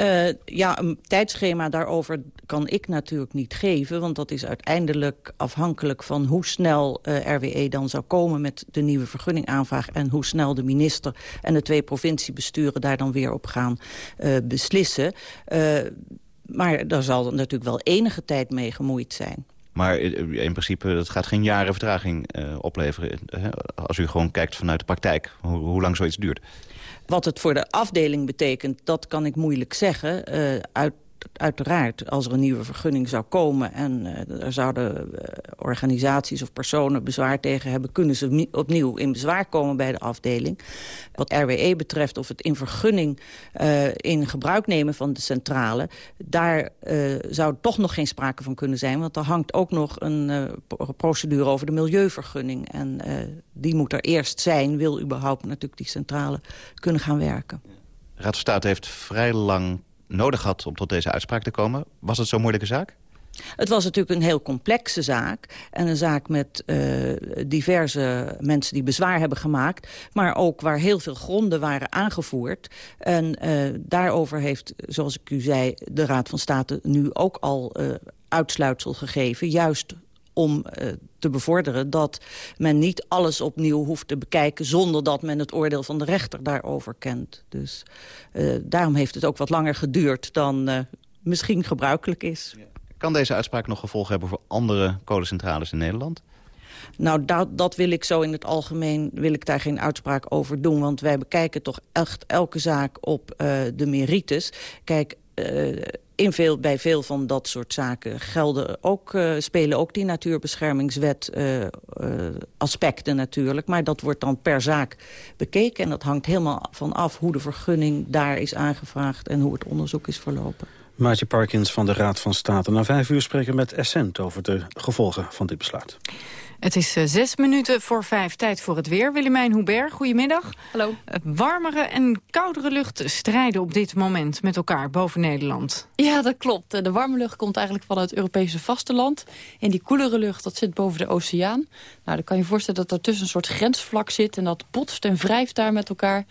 Uh, ja, een tijdschema daarover kan ik natuurlijk niet geven... want dat is uiteindelijk afhankelijk van hoe snel uh, RWE dan zou komen... met de nieuwe vergunningaanvraag en hoe snel de minister... en de twee provinciebesturen daar dan weer op gaan uh, beslissen. maar daar zal natuurlijk wel enige tijd mee gemoeid zijn. Maar in principe, dat gaat geen jaren vertraging uh, opleveren. Als u gewoon kijkt vanuit de praktijk, hoe, lang zoiets duurt. Wat het voor de afdeling betekent, dat kan ik moeilijk zeggen. Uh, uit uiteraard, als er een nieuwe vergunning zou komen... en uh, er zouden uh, organisaties of personen bezwaar tegen hebben... kunnen ze opnieuw in bezwaar komen bij de afdeling. Wat RWE betreft, of het in vergunning uh, in gebruik nemen van de centrale... daar zou toch nog geen sprake van kunnen zijn... want er hangt ook nog een procedure over de milieuvergunning. En die moet er eerst zijn, wil überhaupt natuurlijk die centrale kunnen gaan werken. Raad van State heeft vrij lang nodig had om tot deze uitspraak te komen. Was het zo'n moeilijke zaak? Het was natuurlijk een heel complexe zaak. En een zaak met uh, diverse mensen die bezwaar hebben gemaakt. Maar ook waar heel veel gronden waren aangevoerd. En uh, daarover heeft, zoals ik u zei, de Raad van State nu ook al uh, uitsluitsel gegeven. Juist om te bevorderen... dat men niet alles opnieuw hoeft te bekijken... zonder dat men het oordeel van de rechter daarover kent. Dus daarom heeft het ook wat langer geduurd dan misschien gebruikelijk is. Kan deze uitspraak nog gevolgen hebben voor andere kolencentrales in Nederland? Nou, dat, dat wil ik zo in het algemeen, wil ik daar geen uitspraak over doen. Want wij bekijken toch echt elke zaak op uh, de merites. Kijk, uh, in veel, bij veel van dat soort zaken gelden ook, uh, spelen ook die natuurbeschermingswet aspecten natuurlijk. Maar dat wordt dan per zaak bekeken. En dat hangt helemaal van af hoe de vergunning daar is aangevraagd... en hoe het onderzoek is verlopen. Maartje Parkins van de Raad van State. Na vijf uur spreken met Essent over de gevolgen van dit besluit. Het is uh, zes minuten voor vijf. Tijd voor het weer. Willemijn Hubert, goedemiddag. Hallo. warmere en koudere lucht strijden op dit moment met elkaar boven Nederland. Ja, dat klopt. De warme lucht komt eigenlijk van het Europese vasteland. En die koelere lucht, dat zit boven de oceaan. Nou, dan kan je je voorstellen dat er tussen een soort grensvlak zit... en dat botst en wrijft daar met elkaar.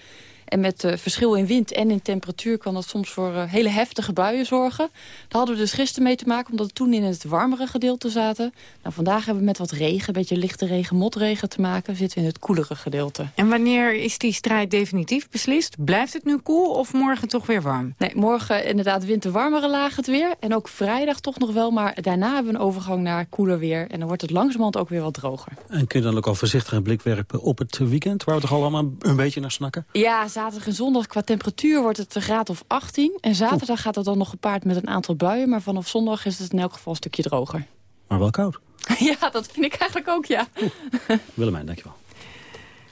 En met uh, verschil in wind en in temperatuur kan dat soms voor uh, hele heftige buien zorgen. Daar hadden we dus gisteren mee te maken, omdat we toen in het warmere gedeelte zaten. Nou, vandaag hebben we met wat regen, een beetje lichte regen, motregen te maken. We zitten in het koelere gedeelte. En wanneer is die strijd definitief beslist? Blijft het nu koel of morgen toch weer warm? Nee, morgen inderdaad wint de warmere laag het weer. En ook vrijdag toch nog wel, maar daarna hebben we een overgang naar koeler weer. En dan wordt het langzamerhand ook weer wat droger. En kun je dan ook al voorzichtig een blik werpen op het weekend... waar we toch allemaal een beetje naar snakken? Ja, zaterdag en zondag qua temperatuur wordt het een graad of 18. En zaterdag gaat het dan nog gepaard met een aantal buien. Maar vanaf zondag is het in elk geval een stukje droger. Maar wel koud. (laughs) ja, dat vind ik eigenlijk ook, ja. Willemijn, dankjewel.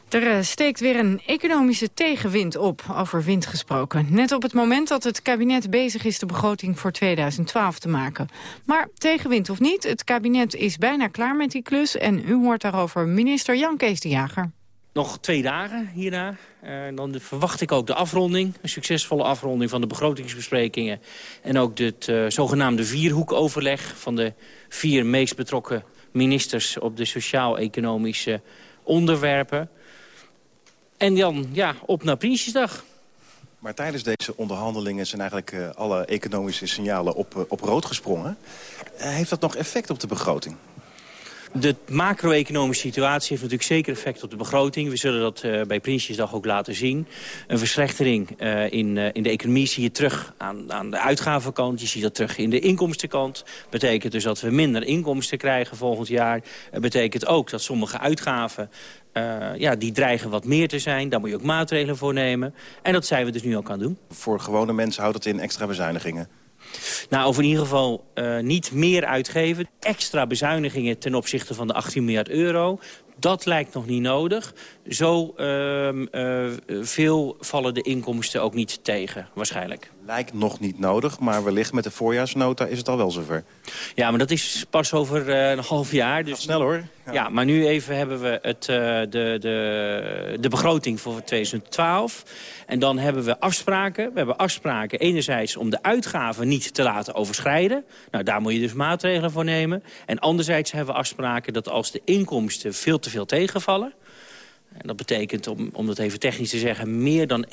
Er eh, steekt weer een economische tegenwind op, over wind gesproken. Net op het moment dat het kabinet bezig is de begroting voor 2012 te maken. Maar tegenwind of niet, het kabinet is bijna klaar met die klus... en u hoort daarover minister Jan Kees de Jager. Nog twee dagen hierna. Uh, dan verwacht ik ook de afronding. Een succesvolle afronding van de begrotingsbesprekingen. En ook het uh, zogenaamde vierhoekoverleg van de vier meest betrokken ministers op de sociaal-economische onderwerpen. En dan, ja, op naar Prinsjesdag. Maar tijdens deze onderhandelingen zijn eigenlijk uh, alle economische signalen op, op rood gesprongen. heeft dat nog effect op de begroting? De macro-economische situatie heeft natuurlijk zeker effect op de begroting. We zullen dat uh, bij Prinsjesdag ook laten zien. Een verslechtering uh, in, uh, in de economie zie je terug aan, aan de uitgavenkant. Je ziet dat terug in de inkomstenkant. betekent dus dat we minder inkomsten krijgen volgend jaar. Betekent ook dat sommige uitgaven ja, die dreigen wat meer te zijn. Daar moet je ook maatregelen voor nemen. En dat zijn we dus nu ook aan doen. Voor gewone mensen houdt het in extra bezuinigingen? Nou, over in ieder geval uh, niet meer uitgeven. Extra bezuinigingen ten opzichte van de 18 miljard euro. Dat lijkt nog niet nodig. Zo uh, uh, veel vallen de inkomsten ook niet tegen, waarschijnlijk. Lijkt nog niet nodig, maar wellicht met de voorjaarsnota is het al wel zover. Ja, maar dat is pas over uh, een half jaar. Dus... Snel hoor. Ja. ja. maar nu even hebben we het, de, de, de begroting voor 2012. En dan hebben we afspraken. We hebben afspraken enerzijds om de uitgaven niet te laten overschrijden. Nou, daar moet je dus maatregelen voor nemen. En anderzijds hebben we afspraken dat als de inkomsten veel te veel tegenvallen... En dat betekent, om, om dat even technisch te zeggen... meer dan 1%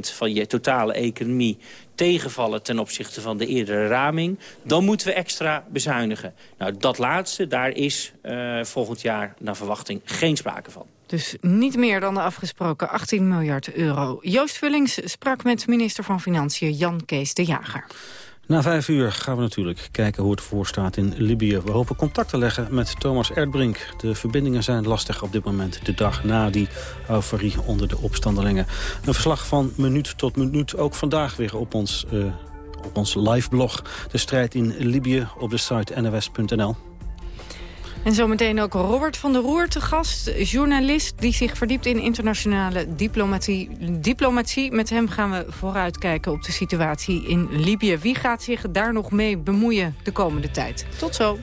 van je totale economie tegenvallen... ten opzichte van de eerdere raming. Dan moeten we extra bezuinigen. Nou, dat laatste, daar is uh, volgend jaar naar verwachting geen sprake van. Dus niet meer dan de afgesproken 18 miljard euro. Joost Vullings sprak met minister van Financiën Jan Kees de Jager. Na vijf uur gaan we natuurlijk kijken hoe het voorstaat in Libië. We hopen contact te leggen met Thomas Erdbrink. De verbindingen zijn lastig op dit moment, de dag na die euforie onder de opstandelingen. Een verslag van minuut tot minuut, ook vandaag weer op ons, uh, op ons live blog. De strijd in Libië op de site nws.nl. En zometeen ook Robert van der Roer te gast, journalist... die zich verdiept in internationale diplomatie. diplomatie. Met hem gaan we vooruitkijken op de situatie in Libië. Wie gaat zich daar nog mee bemoeien de komende tijd? Tot zo.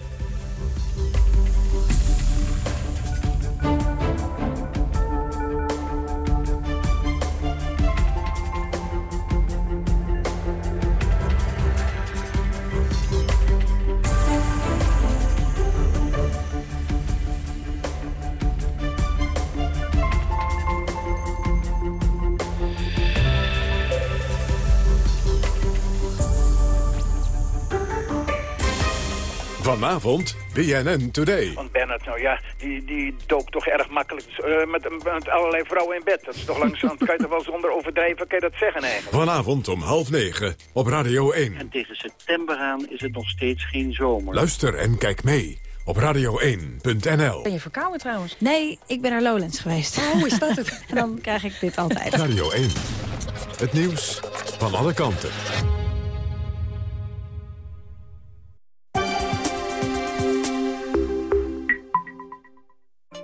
Vanavond BNN Today. Want Bernard, nou ja, die, die dook toch erg makkelijk uh, met, met allerlei vrouwen in bed. Dat is toch langzaam, kan je toch wel zonder overdrijven, kan je dat zeggen eigenlijk? Vanavond om half negen op Radio 1. En tegen september aan is het nog steeds geen zomer. Luister en kijk mee op radio1.nl. Ben je verkouden trouwens? Nee, ik ben naar Lowlands geweest. Oh, is dat het? (laughs) en dan krijg ik dit altijd. Radio 1. Het nieuws van alle kanten.